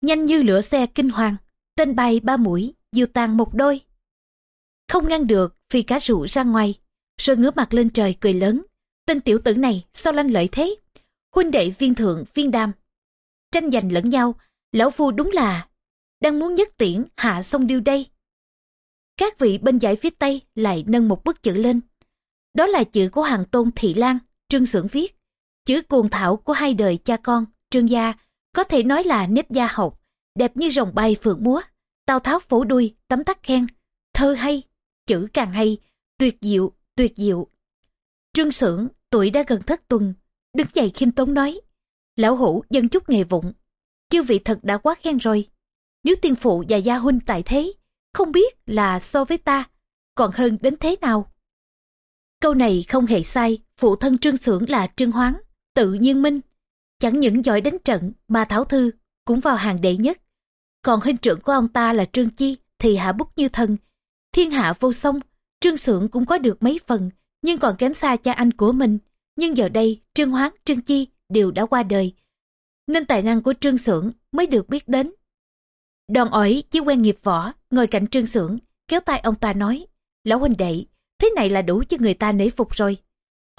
nhanh như lửa xe kinh hoàng, tên bay ba mũi, diều tàn một đôi. Không ngăn được, vì cá rượu ra ngoài, rồi ngửa mặt lên trời cười lớn. Tên tiểu tử này sao lanh lợi thế? Huynh đệ viên thượng, viên đam. Tranh giành lẫn nhau, lão phu đúng là đang muốn nhất tiễn hạ sông điêu đây. Các vị bên giải phía Tây lại nâng một bức chữ lên. Đó là chữ của hàng tôn Thị Lan, Trương Sưởng viết. Chữ cuồng thảo của hai đời cha con, Trương Gia, có thể nói là nếp gia học, đẹp như rồng bay phượng múa. Tào Tháo phổ đuôi, tấm tắc khen. Thơ hay, chữ càng hay, tuyệt diệu, tuyệt diệu. Trương Sưởng, tuổi đã gần thất tuần, đứng dậy khiêm tốn nói. Lão hủ dân chút nghề vụng, chư vị thật đã quá khen rồi. Nếu tiên phụ và gia huynh tại thế, không biết là so với ta, còn hơn đến thế nào. Câu này không hề sai, phụ thân trương xưởng là trương hoáng, tự nhiên minh. Chẳng những giỏi đánh trận mà Thảo Thư cũng vào hàng đệ nhất. Còn huynh trưởng của ông ta là Trương Chi thì hạ bút như thần. Thiên hạ vô song, Trương Sưởng cũng có được mấy phần, nhưng còn kém xa cha anh của mình. Nhưng giờ đây, Trương hoán Trương Chi đều đã qua đời. Nên tài năng của Trương Sưởng mới được biết đến. Đòn ỏi chỉ quen nghiệp võ, ngồi cạnh Trương Sưởng, kéo tay ông ta nói, Lão huynh đệ, thế này là đủ cho người ta nể phục rồi.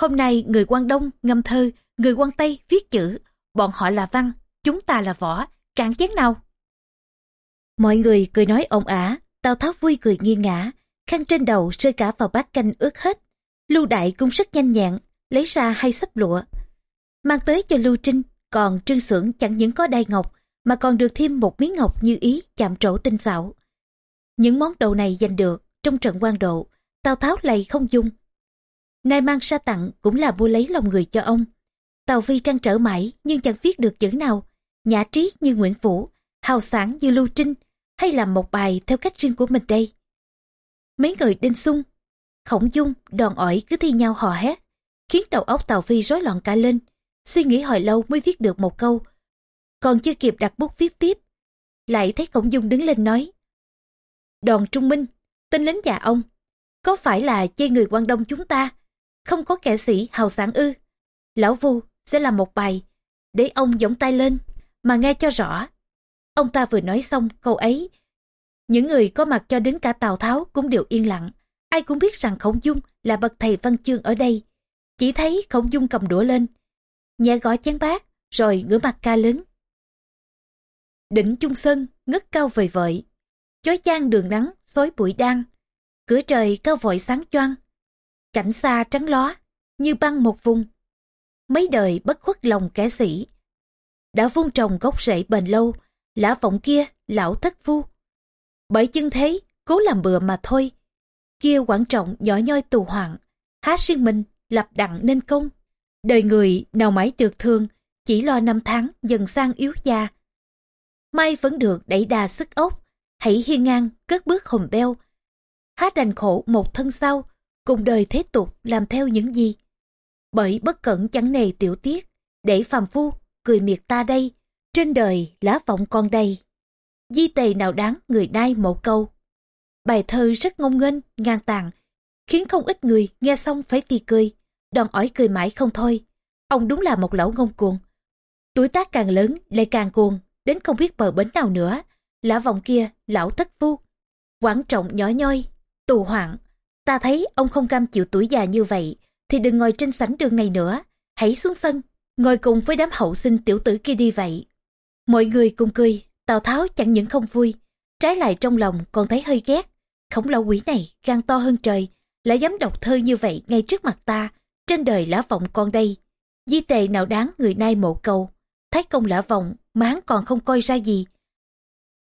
Hôm nay người quan Đông ngâm thơ, người quan Tây viết chữ, bọn họ là văn, chúng ta là võ, cản chén nào. Mọi người cười nói ồn ả, Tào Tháo vui cười nghiêng ngã, khăn trên đầu rơi cả vào bát canh ướt hết. Lưu Đại cũng rất nhanh nhẹn, lấy ra hai sấp lụa. Mang tới cho Lưu Trinh, còn Trương Sưởng chẳng những có đai ngọc, mà còn được thêm một miếng ngọc như ý chạm trổ tinh xảo. Những món đồ này giành được trong trận quan độ, Tào Tháo lầy không dung. Nay mang ra tặng cũng là mua lấy lòng người cho ông. Tào Vi trăn trở mãi nhưng chẳng viết được chữ nào, nhã trí như Nguyễn Vũ, hào sản như Lưu Trinh, hay làm một bài theo cách riêng của mình đây. Mấy người đinh sung, khổng dung, đòn ỏi cứ thi nhau hò hét, khiến đầu óc tàu Phi rối loạn cả lên. Suy nghĩ hồi lâu mới viết được một câu. Còn chưa kịp đặt bút viết tiếp, lại thấy khổng dung đứng lên nói. Đòn trung minh, tên lính già ông, có phải là chê người quan đông chúng ta, không có kẻ sĩ hào sản ư? Lão Vu sẽ làm một bài, để ông giỏng tay lên, mà nghe cho rõ. Ông ta vừa nói xong câu ấy, những người có mặt cho đến cả Tào Tháo cũng đều yên lặng. Ai cũng biết rằng Khổng Dung là bậc thầy văn chương ở đây. Chỉ thấy Khổng Dung cầm đũa lên, nhẹ gõ chén bát, rồi ngửa mặt ca lớn. Đỉnh Trung Sơn ngất cao vời vợi, chói chang đường nắng, xối bụi đan, cửa trời cao vội sáng choang, cảnh xa trắng ló, như băng một vùng. Mấy đời bất khuất lòng kẻ sĩ. Đã vun trồng gốc rễ bền lâu, lã vọng kia, lão thất phu. Bởi chân thế, cố làm bừa mà thôi. Kia quan trọng nhỏ nhoi tù hoạn, há riêng mình, lập đặng nên công. Đời người nào mãi được thương, chỉ lo năm tháng dần sang yếu già. Mai vẫn được đẩy đà sức ốc, hãy hiên ngang, cất bước hồng beo. Há đành khổ một thân sau, cùng đời thế tục làm theo những gì. Bởi bất cẩn chẳng nề tiểu tiết, để phàm phu, cười miệt ta đây, trên đời lá vọng con đây. Di tề nào đáng người nai một câu. Bài thơ rất ngông nghênh, ngang tàng khiến không ít người nghe xong phải tì cười, đòn ỏi cười mãi không thôi. Ông đúng là một lão ngông cuồng. Tuổi tác càng lớn lại càng cuồng, đến không biết bờ bến nào nữa. Lã vòng kia, lão thất phu. Quảng trọng nhỏ nhoi, tù hoạn. Ta thấy ông không cam chịu tuổi già như vậy, thì đừng ngồi trên sảnh đường này nữa. Hãy xuống sân, ngồi cùng với đám hậu sinh tiểu tử kia đi vậy. Mọi người cùng cười, Tào Tháo chẳng những không vui, trái lại trong lòng còn thấy hơi ghét. Khổng lão quỷ này gan to hơn trời, lại dám đọc thơ như vậy ngay trước mặt ta, trên đời lã vọng con đây. Di tề nào đáng người nay mộ cầu, thái công lã vọng mà hắn còn không coi ra gì.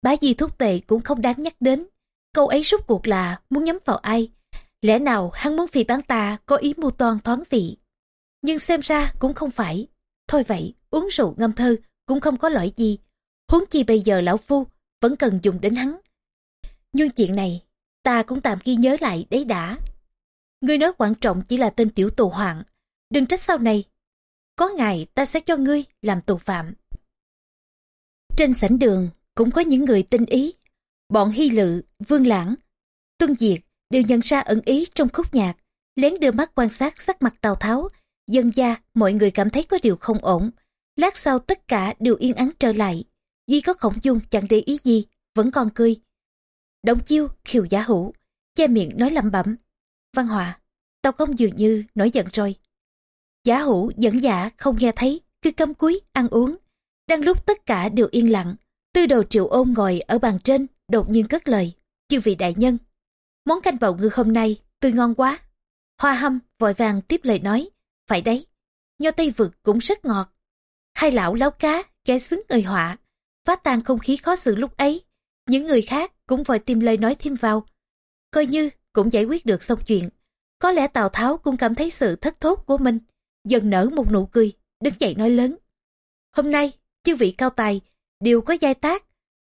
Bá di thuốc tề cũng không đáng nhắc đến, câu ấy rút cuộc là muốn nhắm vào ai. Lẽ nào hắn muốn phi bán ta có ý mưu toan thoáng vị. Nhưng xem ra cũng không phải. Thôi vậy, uống rượu ngâm thơ cũng không có lỗi gì. Huống chi bây giờ lão phu vẫn cần dùng đến hắn. Nhưng chuyện này, ta cũng tạm ghi nhớ lại đấy đã. Ngươi nói quan trọng chỉ là tên tiểu tù hoạn. Đừng trách sau này. Có ngày ta sẽ cho ngươi làm tù phạm. Trên sảnh đường cũng có những người tinh ý. Bọn Hy Lự, Vương Lãng, Tuân Diệt đều nhận ra ẩn ý trong khúc nhạc. Lén đưa mắt quan sát sắc mặt Tào Tháo. Dân gia mọi người cảm thấy có điều không ổn. Lát sau tất cả đều yên ắng trở lại. Duy có khổng dung chẳng để ý gì, vẫn còn cười. Động chiêu, khiều giả hữu, che miệng nói lẩm bẩm. Văn Hòa, tao không dường như nổi giận rồi. Giả hữu dẫn giả không nghe thấy, cứ câm cúi, ăn uống. Đang lúc tất cả đều yên lặng, tư Đầu triệu ôn ngồi ở bàn trên, đột nhiên cất lời. Chư vị đại nhân, món canh bầu ngư hôm nay tươi ngon quá. Hoa hâm vội vàng tiếp lời nói, phải đấy, nho tây vực cũng rất ngọt. Hai lão láo cá, kẻ xứng người họa, phá tan không khí khó xử lúc ấy. Những người khác cũng vội tìm lời nói thêm vào. Coi như cũng giải quyết được xong chuyện. Có lẽ Tào Tháo cũng cảm thấy sự thất thốt của mình, dần nở một nụ cười, đứng dậy nói lớn. Hôm nay, chư vị cao tài đều có giai tác.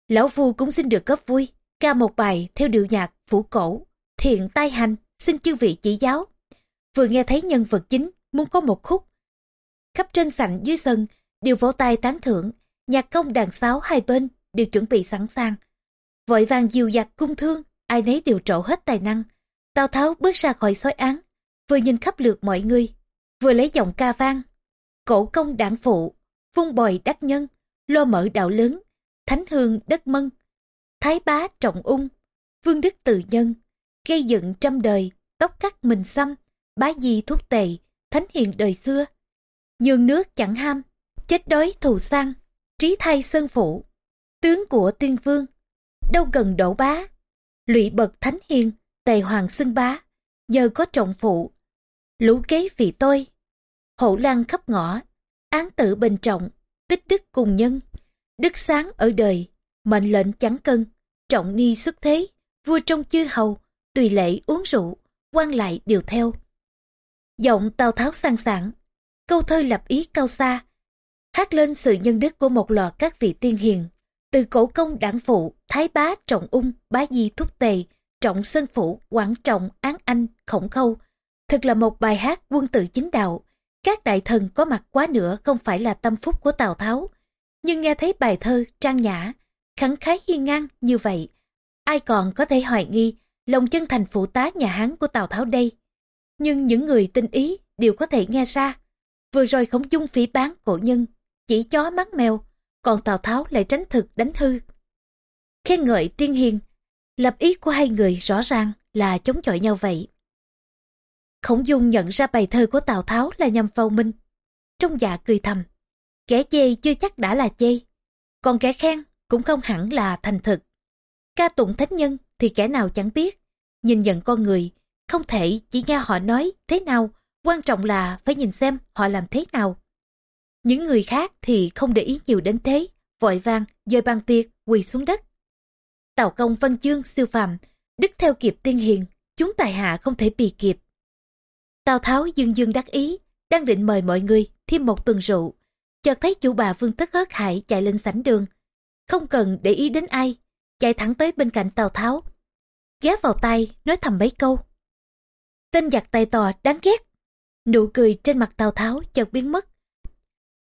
Lão Phu cũng xin được góp vui, ca một bài theo điệu nhạc phủ cổ, thiện tai hành, xin chư vị chỉ giáo. Vừa nghe thấy nhân vật chính muốn có một khúc. Khắp trên sảnh dưới sân đều vỗ tay tán thưởng, nhạc công đàn sáo hai bên đều chuẩn bị sẵn sàng. Vội vàng dìu dặt cung thương, ai nấy đều trổ hết tài năng. Tào Tháo bước ra khỏi sói án, vừa nhìn khắp lượt mọi người, vừa lấy giọng ca vang. Cổ công đảng phụ, vung bòi đắc nhân, lo mở đạo lớn, thánh hương đất mân, thái bá trọng ung, vương đức từ nhân, gây dựng trăm đời, tóc cắt mình xăm, bá di thuốc tề, thánh hiền đời xưa. Nhường nước chẳng ham, chết đói thù sang, trí thay sơn phụ, tướng của tuyên vương, đâu cần đổ bá, lụy bậc thánh hiền, tề hoàng xưng bá, nhờ có trọng phụ, lũ kế vì tôi, hậu lan khắp ngõ, án tự bình trọng, tích đức cùng nhân, đức sáng ở đời, mệnh lệnh chẳng cân, trọng ni xuất thế, vua trong chư hầu, tùy lệ uống rượu, quan lại đều theo. Giọng Tào Tháo sang sảng, câu thơ lập ý cao xa, hát lên sự nhân đức của một loạt các vị tiên hiền, từ cổ công đảng phụ, thái bá trọng ung, bá di thúc tề, trọng sơn phủ, quảng trọng, án anh, khổng khâu. Thật là một bài hát quân tự chính đạo. Các đại thần có mặt quá nữa không phải là tâm phúc của Tào Tháo. Nhưng nghe thấy bài thơ trang nhã, khẳng khái hiên ngang như vậy, ai còn có thể hoài nghi lòng chân thành phụ tá nhà Hán của Tào Tháo đây. Nhưng những người tinh ý đều có thể nghe ra. Vừa rồi khổng dung phỉ bán cổ nhân, chỉ chó mắt mèo, còn Tào Tháo lại tránh thực đánh hư. Khen ngợi tiên hiền, lập ý của hai người rõ ràng là chống chọi nhau vậy. Khổng Dung nhận ra bài thơ của Tào Tháo là nhằm vào minh. Trong dạ cười thầm, kẻ chê chưa chắc đã là chê, còn kẻ khen cũng không hẳn là thành thực. Ca tụng thánh nhân thì kẻ nào chẳng biết, nhìn nhận con người, không thể chỉ nghe họ nói thế nào quan trọng là phải nhìn xem họ làm thế nào. Những người khác thì không để ý nhiều đến thế, vội vàng, dời bàn tiệc, quỳ xuống đất. Tào công văn chương siêu phàm, đức theo kịp tiên hiền, chúng tài hạ không thể bì kịp. Tào Tháo dương dương đắc ý, đang định mời mọi người thêm một tuần rượu. Chợt thấy chủ bà Vương Tất Hớt Hải chạy lên sảnh đường. Không cần để ý đến ai, chạy thẳng tới bên cạnh Tào Tháo. Ghé vào tay, nói thầm mấy câu. Tên giặc tay to đáng ghét. Nụ cười trên mặt Tào Tháo chợt biến mất.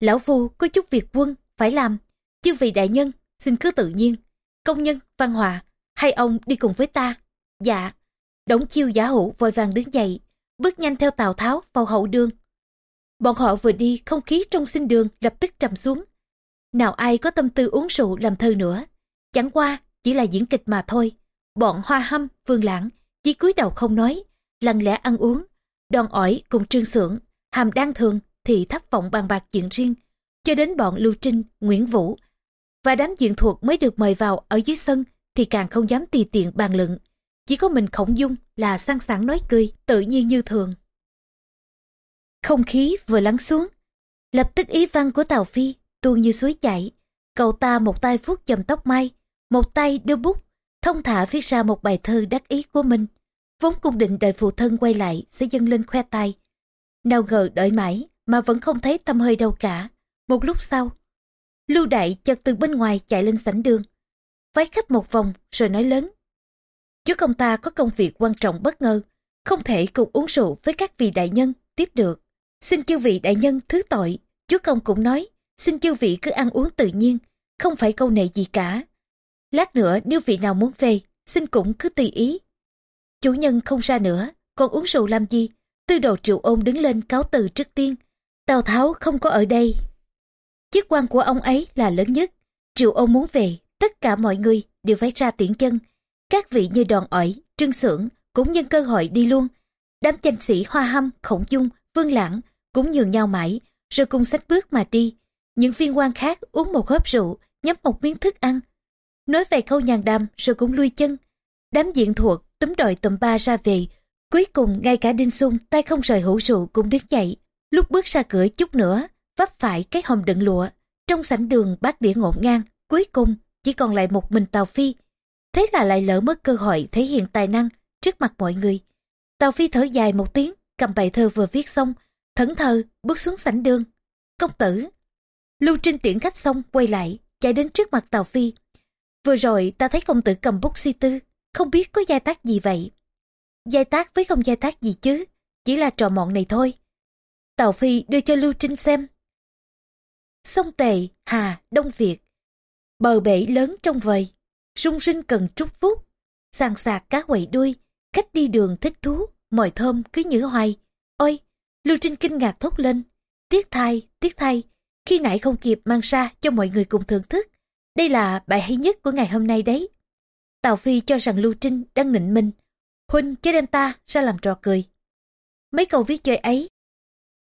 Lão Phu có chút việc quân, phải làm. chư vì đại nhân, xin cứ tự nhiên. Công nhân, văn hòa, hai ông đi cùng với ta. Dạ. Đống chiêu giả hữu vội vàng đứng dậy, bước nhanh theo Tào Tháo vào hậu đường. Bọn họ vừa đi không khí trong sinh đường lập tức trầm xuống. Nào ai có tâm tư uống rượu làm thơ nữa. Chẳng qua chỉ là diễn kịch mà thôi. Bọn hoa hâm, vương lãng chỉ cúi đầu không nói, lặng lẽ ăn uống. Đòn ỏi cùng trương xưởng, hàm đang thường thì thấp vọng bàn bạc chuyện riêng. Cho đến bọn Lưu Trinh, Nguyễn Vũ và đám diện thuộc mới được mời vào ở dưới sân thì càng không dám tùy tiện bàn luận. Chỉ có mình khổng dung là sang sảng nói cười, tự nhiên như thường. Không khí vừa lắng xuống, lập tức ý văn của Tào Phi tuôn như suối chảy. Cậu ta một tay vuốt chầm tóc mai, một tay đưa bút, thông thả viết ra một bài thơ đắc ý của mình. Vốn cung định đợi phụ thân quay lại sẽ dâng lên khoe tay. Nào ngờ đợi mãi mà vẫn không thấy tâm hơi đâu cả. Một lúc sau, Lưu Đại chợt từ bên ngoài chạy lên sảnh đường. vái khắp một vòng rồi nói lớn. Chú công ta có công việc quan trọng bất ngờ, không thể cùng uống rượu với các vị đại nhân tiếp được. Xin chư vị đại nhân thứ tội, chúa công cũng nói, xin chư vị cứ ăn uống tự nhiên, không phải câu nệ gì cả. Lát nữa nếu vị nào muốn về, xin cũng cứ tùy ý. Chủ nhân không ra nữa, còn uống rượu làm gì? Tư đồ triệu ôn đứng lên cáo từ trước tiên. Tào Tháo không có ở đây. Chức quan của ông ấy là lớn nhất. Triệu ôn muốn về, tất cả mọi người đều phải ra tiễn chân. Các vị như đòn ỏi, trưng xưởng cũng nhân cơ hội đi luôn. Đám danh sĩ hoa hâm, khổng dung, vương lãng cũng nhường nhau mãi, rồi cùng sách bước mà đi. Những viên quan khác uống một hớp rượu, nhấp một miếng thức ăn. Nói về câu nhàn đàm rồi cũng lui chân. Đám diện thuộc túm đội tầm ba ra về. Cuối cùng ngay cả Đinh Xung tay không rời hữu rượu cũng đứng dậy. Lúc bước ra cửa chút nữa, vấp phải cái hòm đựng lụa. Trong sảnh đường bát đĩa ngổn ngang, cuối cùng chỉ còn lại một mình Tàu Phi. Thế là lại lỡ mất cơ hội thể hiện tài năng trước mặt mọi người. Tàu Phi thở dài một tiếng, cầm bài thơ vừa viết xong, thẫn thờ bước xuống sảnh đường. Công tử, Lưu Trinh tiễn khách xong quay lại, chạy đến trước mặt tàu Phi. Vừa rồi ta thấy công tử cầm bút suy tư, không biết có giai tác gì vậy. Giai tác với không giai tác gì chứ, chỉ là trò mọn này thôi. tàu Phi đưa cho Lưu Trinh xem. Sông Tề, Hà, Đông Việt, bờ bể lớn trong vời, rung rinh cần trúc phúc, sàn sạc cá quậy đuôi, khách đi đường thích thú, mồi thơm cứ nhử hoài. Ôi, Lưu Trinh kinh ngạc thốt lên. Tiếc thay, tiếc thay, khi nãy không kịp mang ra cho mọi người cùng thưởng thức. Đây là bài hay nhất của ngày hôm nay đấy. Tào Phi cho rằng Lưu Trinh đang nịnh mình. Huynh cho đem ta ra làm trò cười. Mấy câu viết chơi ấy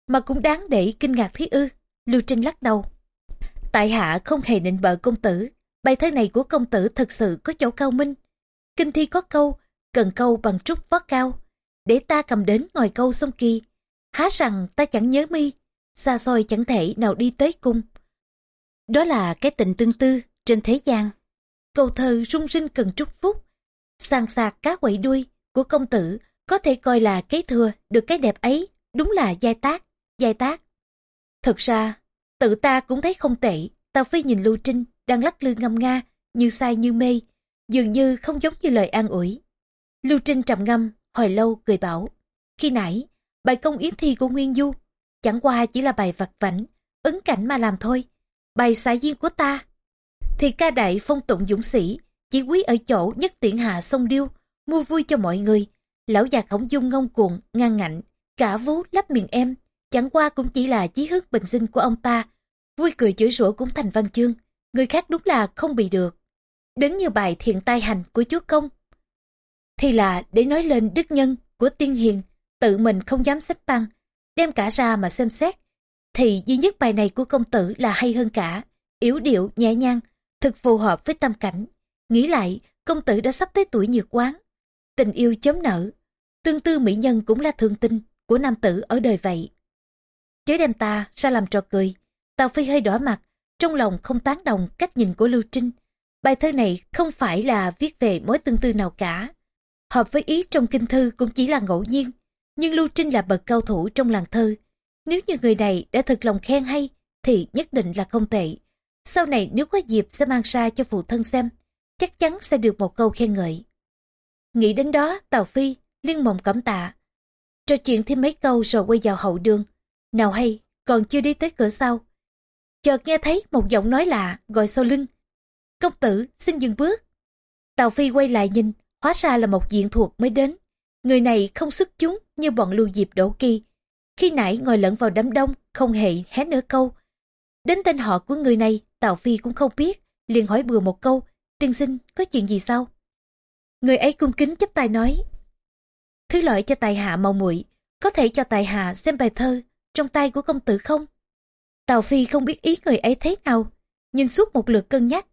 mà cũng đáng để kinh ngạc thế ư. Lưu Trinh lắc đầu. Tại hạ không hề nịnh bợ công tử. Bài thơ này của công tử thật sự có chỗ cao minh. Kinh thi có câu, cần câu bằng trúc vót cao. Để ta cầm đến ngồi câu sông kỳ. Há rằng ta chẳng nhớ mi, xa xôi chẳng thể nào đi tới cung. Đó là cái tình tương tư trên thế gian. Câu thơ rung rinh cần trúc phúc, sàng sạc cá quậy đuôi của công tử có thể coi là kế thừa được cái đẹp ấy, đúng là giai tác, giai tác. Thật ra, tự ta cũng thấy không tệ, Tào Phi nhìn Lưu Trinh đang lắc lư ngâm nga, như say như mê, dường như không giống như lời an ủi. Lưu Trinh trầm ngâm, hồi lâu cười bảo, khi nãy, bài công yến thi của Nguyên Du, chẳng qua chỉ là bài vặt vảnh, ứng cảnh mà làm thôi. Bài xã viên của ta, thì ca đại phong tụng dũng sĩ, chỉ quý ở chỗ nhất tiện hạ sông điêu, mua vui cho mọi người. Lão già khổng dung ngông cuồng, ngang ngạnh, cả vú lắp miệng em, chẳng qua cũng chỉ là chí hước bình sinh của ông ta. Vui cười chửi rủa cũng thành văn chương, người khác đúng là không bị được. Đến như bài thiện tai hành của chúa công, thì là để nói lên đức nhân của tiên hiền, tự mình không dám sách băng, đem cả ra mà xem xét, thì duy nhất bài này của công tử là hay hơn cả, yếu điệu, nhẹ nhàng, thực phù hợp với tâm cảnh. Nghĩ lại, công tử đã sắp tới tuổi nhược quán. Tình yêu chấm nở, tương tư mỹ nhân cũng là thường tình, của nam tử ở đời vậy. Chớ đem ta ra làm trò cười, Tào Phi hơi đỏ mặt, trong lòng không tán đồng cách nhìn của Lưu Trinh. Bài thơ này không phải là viết về mối tương tư nào cả. Hợp với ý trong kinh thư cũng chỉ là ngẫu nhiên. Nhưng Lưu Trinh là bậc cao thủ trong làng thơ. Nếu như người này đã thực lòng khen hay, thì nhất định là không tệ. Sau này nếu có dịp sẽ mang ra cho phụ thân xem, chắc chắn sẽ được một câu khen ngợi. Nghĩ đến đó, Tào Phi liên mộng cảm tạ. Trò chuyện thêm mấy câu rồi quay vào hậu đường. Nào hay, còn chưa đi tới cửa sau. Chợt nghe thấy một giọng nói lạ gọi sau lưng. Công tử xin dừng bước. Tào Phi quay lại nhìn, hóa ra là một diện thuộc mới đến. Người này không xuất chúng như bọn lưu diệp đổ kỳ. Khi nãy ngồi lẫn vào đám đông, không hề hé nửa câu. Đến tên họ của người này, Tào Phi cũng không biết, liền hỏi bừa một câu, tiên sinh có chuyện gì sao? Người ấy cung kính chấp tay nói, thứ lỗi cho tài hạ màu muội có thể cho tài hạ xem bài thơ trong tay của công tử không? Tào Phi không biết ý người ấy thế nào, nhưng suốt một lượt cân nhắc.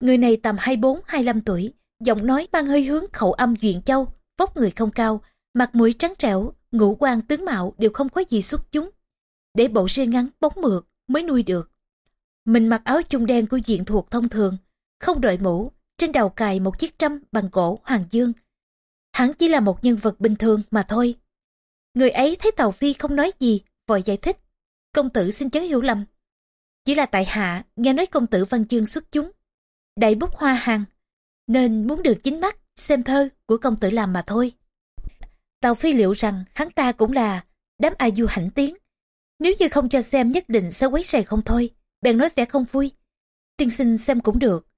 Người này tầm 24-25 tuổi, giọng nói mang hơi hướng khẩu âm duyện châu, vóc người không cao, mặt mũi trắng trẻo, ngũ quan tướng mạo đều không có gì xuất chúng. Để bộ riêng ngắn bóng mượt mới nuôi được. Mình mặc áo chung đen của diện thuộc thông thường, không đội mũ, trên đầu cài một chiếc trăm bằng gỗ hoàng dương. Hắn chỉ là một nhân vật bình thường mà thôi. Người ấy thấy Tàu Phi không nói gì, vội giải thích. Công tử xin chớ hiểu lầm. Chỉ là tại hạ, nghe nói công tử văn chương xuất chúng. Đại bút hoa hàng, nên muốn được chính mắt xem thơ của công tử làm mà thôi. Tàu Phi liệu rằng hắn ta cũng là đám a du hãnh tiếng. Nếu như không cho xem nhất định sẽ quấy rầy không thôi, bèn nói vẻ không vui. Tiên sinh xem cũng được,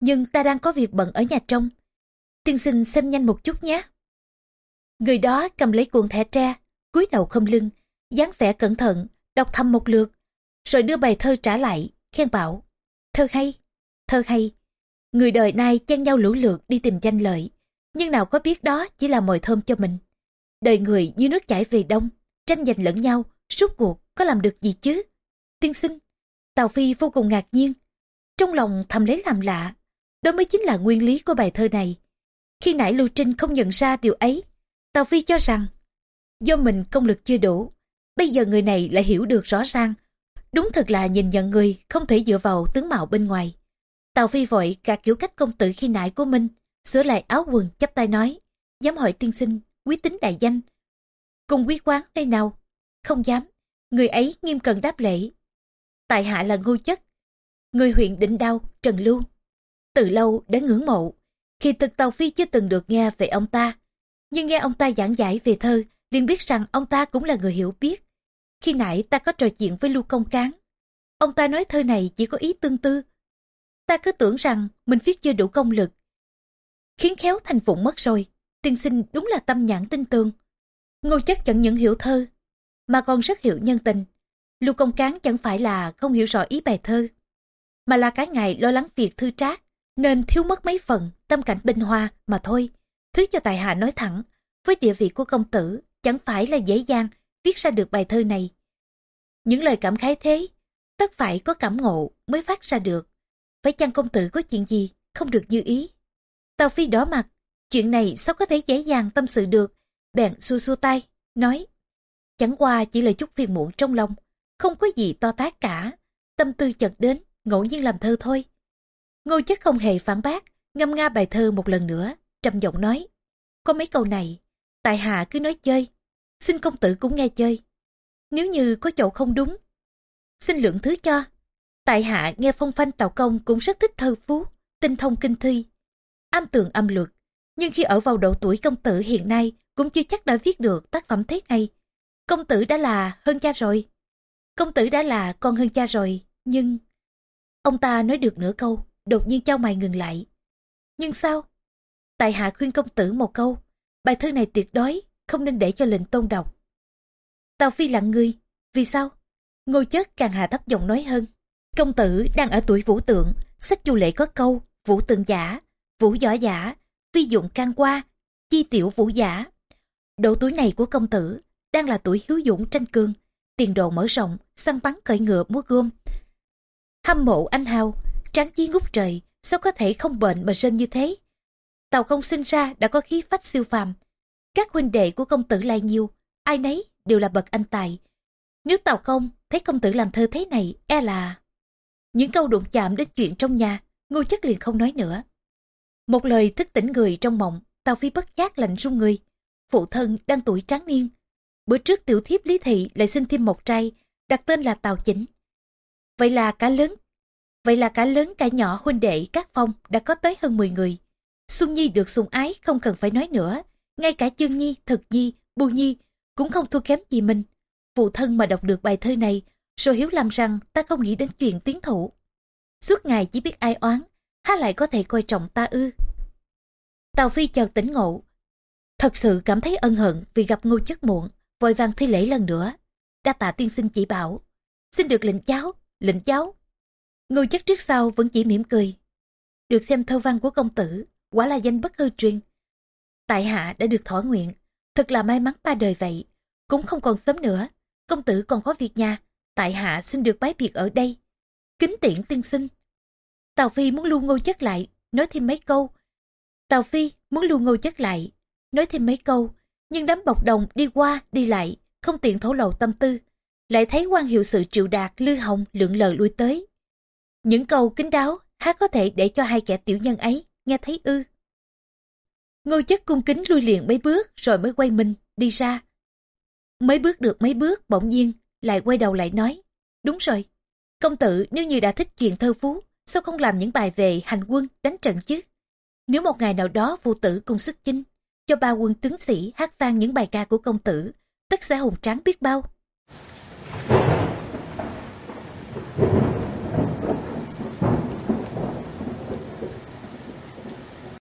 nhưng ta đang có việc bận ở nhà trong. Tiên sinh xem nhanh một chút nhé. Người đó cầm lấy cuộn thẻ tre, cúi đầu không lưng, dáng vẻ cẩn thận, đọc thầm một lượt, rồi đưa bài thơ trả lại, khen bảo. Thơ hay, thơ hay. Người đời nay chen nhau lũ lượt đi tìm danh lợi, nhưng nào có biết đó chỉ là mồi thơm cho mình. Đời người như nước chảy về đông, tranh giành lẫn nhau, suốt cuộc có làm được gì chứ? Tiên sinh, Tào Phi vô cùng ngạc nhiên, trong lòng thầm lấy làm lạ. Đó mới chính là nguyên lý của bài thơ này. Khi nãy Lưu Trinh không nhận ra điều ấy, Tào Phi cho rằng do mình công lực chưa đủ, bây giờ người này lại hiểu được rõ ràng. Đúng thật là nhìn nhận người không thể dựa vào tướng mạo bên ngoài. Tào Phi vội cả kiểu cách công tử khi nãy của mình, sửa lại áo quần chắp tay nói, dám hỏi tiên sinh, quý tính đại danh. Cùng quý quán đây nào? Không dám. Người ấy nghiêm cần đáp lễ. Tại hạ là ngô chất. Người huyện định đao, Trần Lưu. Từ lâu đã ngưỡng mộ. Khi thực Tàu Phi chưa từng được nghe về ông ta. Nhưng nghe ông ta giảng giải về thơ, liền biết rằng ông ta cũng là người hiểu biết. Khi nãy ta có trò chuyện với Lưu Công Cán. Ông ta nói thơ này chỉ có ý tương tư. Ta cứ tưởng rằng mình viết chưa đủ công lực. Khiến khéo thành phụng mất rồi. Tiên sinh đúng là tâm nhãn tinh tường. Ngô chất chẳng những hiểu thơ, mà còn rất hiểu nhân tình. Lưu Công Cán chẳng phải là không hiểu rõ ý bài thơ, mà là cái ngày lo lắng việc thư trác, nên thiếu mất mấy phần tâm cảnh bình hoa mà thôi. Thứ cho tài hạ nói thẳng, với địa vị của công tử, chẳng phải là dễ dàng viết ra được bài thơ này. Những lời cảm khái thế, tất phải có cảm ngộ mới phát ra được. Phải chăng công tử có chuyện gì không được như ý? Tào Phi đỏ mặt, chuyện này sao có thể dễ dàng tâm sự được, bèn xua xua tay, nói Chẳng qua chỉ là chút phiền muộn trong lòng, không có gì to tác cả, tâm tư chợt đến, ngẫu nhiên làm thơ thôi. Ngô chất không hề phản bác, ngâm nga bài thơ một lần nữa, trầm giọng nói. Có mấy câu này, tại hạ cứ nói chơi, xin công tử cũng nghe chơi. Nếu như có chỗ không đúng, xin lượng thứ cho. Tại hạ nghe phong phanh tào công cũng rất thích thơ phú, tinh thông kinh thi, âm tường âm luật. Nhưng khi ở vào độ tuổi công tử hiện nay cũng chưa chắc đã viết được tác phẩm thế này. Công tử đã là hơn cha rồi. Công tử đã là con hơn cha rồi, nhưng... Ông ta nói được nửa câu, đột nhiên trao mày ngừng lại. Nhưng sao? Tại hạ khuyên công tử một câu, bài thơ này tuyệt đối, không nên để cho lệnh tôn đọc. Tào Phi lặng người, vì sao? Ngô chất càng hạ thấp giọng nói hơn. Công tử đang ở tuổi vũ tượng, sách du lệ có câu, vũ tượng giả, vũ võ giả, vi dụng can qua, chi tiểu vũ giả. Độ tuổi này của công tử đang là tuổi hiếu dũng tranh cương, tiền đồ mở rộng, săn bắn cởi ngựa múa gươm. Hâm mộ anh hào, tráng chí ngút trời, sao có thể không bệnh mà rên như thế? Tàu công sinh ra đã có khí phách siêu phàm. Các huynh đệ của công tử lại nhiều, ai nấy đều là bậc anh tài. Nếu Tào Công thấy công tử làm thơ thế này, e là... Những câu đụng chạm đến chuyện trong nhà, ngô chất liền không nói nữa. Một lời thức tỉnh người trong mộng, Tào Phi bất giác lạnh run người. Phụ thân đang tuổi tráng niên. Bữa trước tiểu thiếp Lý Thị lại sinh thêm một trai, đặt tên là Tào Chỉnh. Vậy là cả lớn Vậy là cả lớn cả nhỏ huynh đệ các phong đã có tới hơn 10 người. Xuân Nhi được sùng ái không cần phải nói nữa. Ngay cả Chương Nhi, Thực Nhi, Bù Nhi cũng không thua kém gì mình. Phụ thân mà đọc được bài thơ này, rồi hiếu làm rằng ta không nghĩ đến chuyện tiến thủ. Suốt ngày chỉ biết ai oán, há lại có thể coi trọng ta ư. Tào Phi chợt tỉnh ngộ. Thật sự cảm thấy ân hận vì gặp ngô chất muộn, vội vàng thi lễ lần nữa. Đa tạ tiên sinh chỉ bảo. Xin được lệnh cháu, lệnh cháu. Ngô chất trước sau vẫn chỉ mỉm cười. Được xem thơ văn của công tử, quả là danh bất hư truyền. Tại hạ đã được thỏa nguyện, thật là may mắn ba đời vậy. Cũng không còn sớm nữa, công tử còn có việc nhà, tại hạ xin được bái biệt ở đây. Kính tiễn tiên sinh. Tào Phi muốn lưu ngô chất lại, nói thêm mấy câu. Tào Phi muốn lưu ngô chất lại, nói thêm mấy câu, nhưng đám bọc đồng đi qua, đi lại, không tiện thổ lộ tâm tư. Lại thấy quan hiệu sự triệu đạt, lư hồng lượng lờ lui tới. Những câu kính đáo, há có thể để cho hai kẻ tiểu nhân ấy nghe thấy ư. Ngô chất cung kính lui liền mấy bước rồi mới quay mình, đi ra. Mấy bước được mấy bước bỗng nhiên, lại quay đầu lại nói. Đúng rồi, công tử nếu như đã thích chuyện thơ phú, sao không làm những bài về hành quân đánh trận chứ? Nếu một ngày nào đó phụ tử cùng sức chinh, cho ba quân tướng sĩ hát vang những bài ca của công tử, tất sẽ hùng tráng biết bao.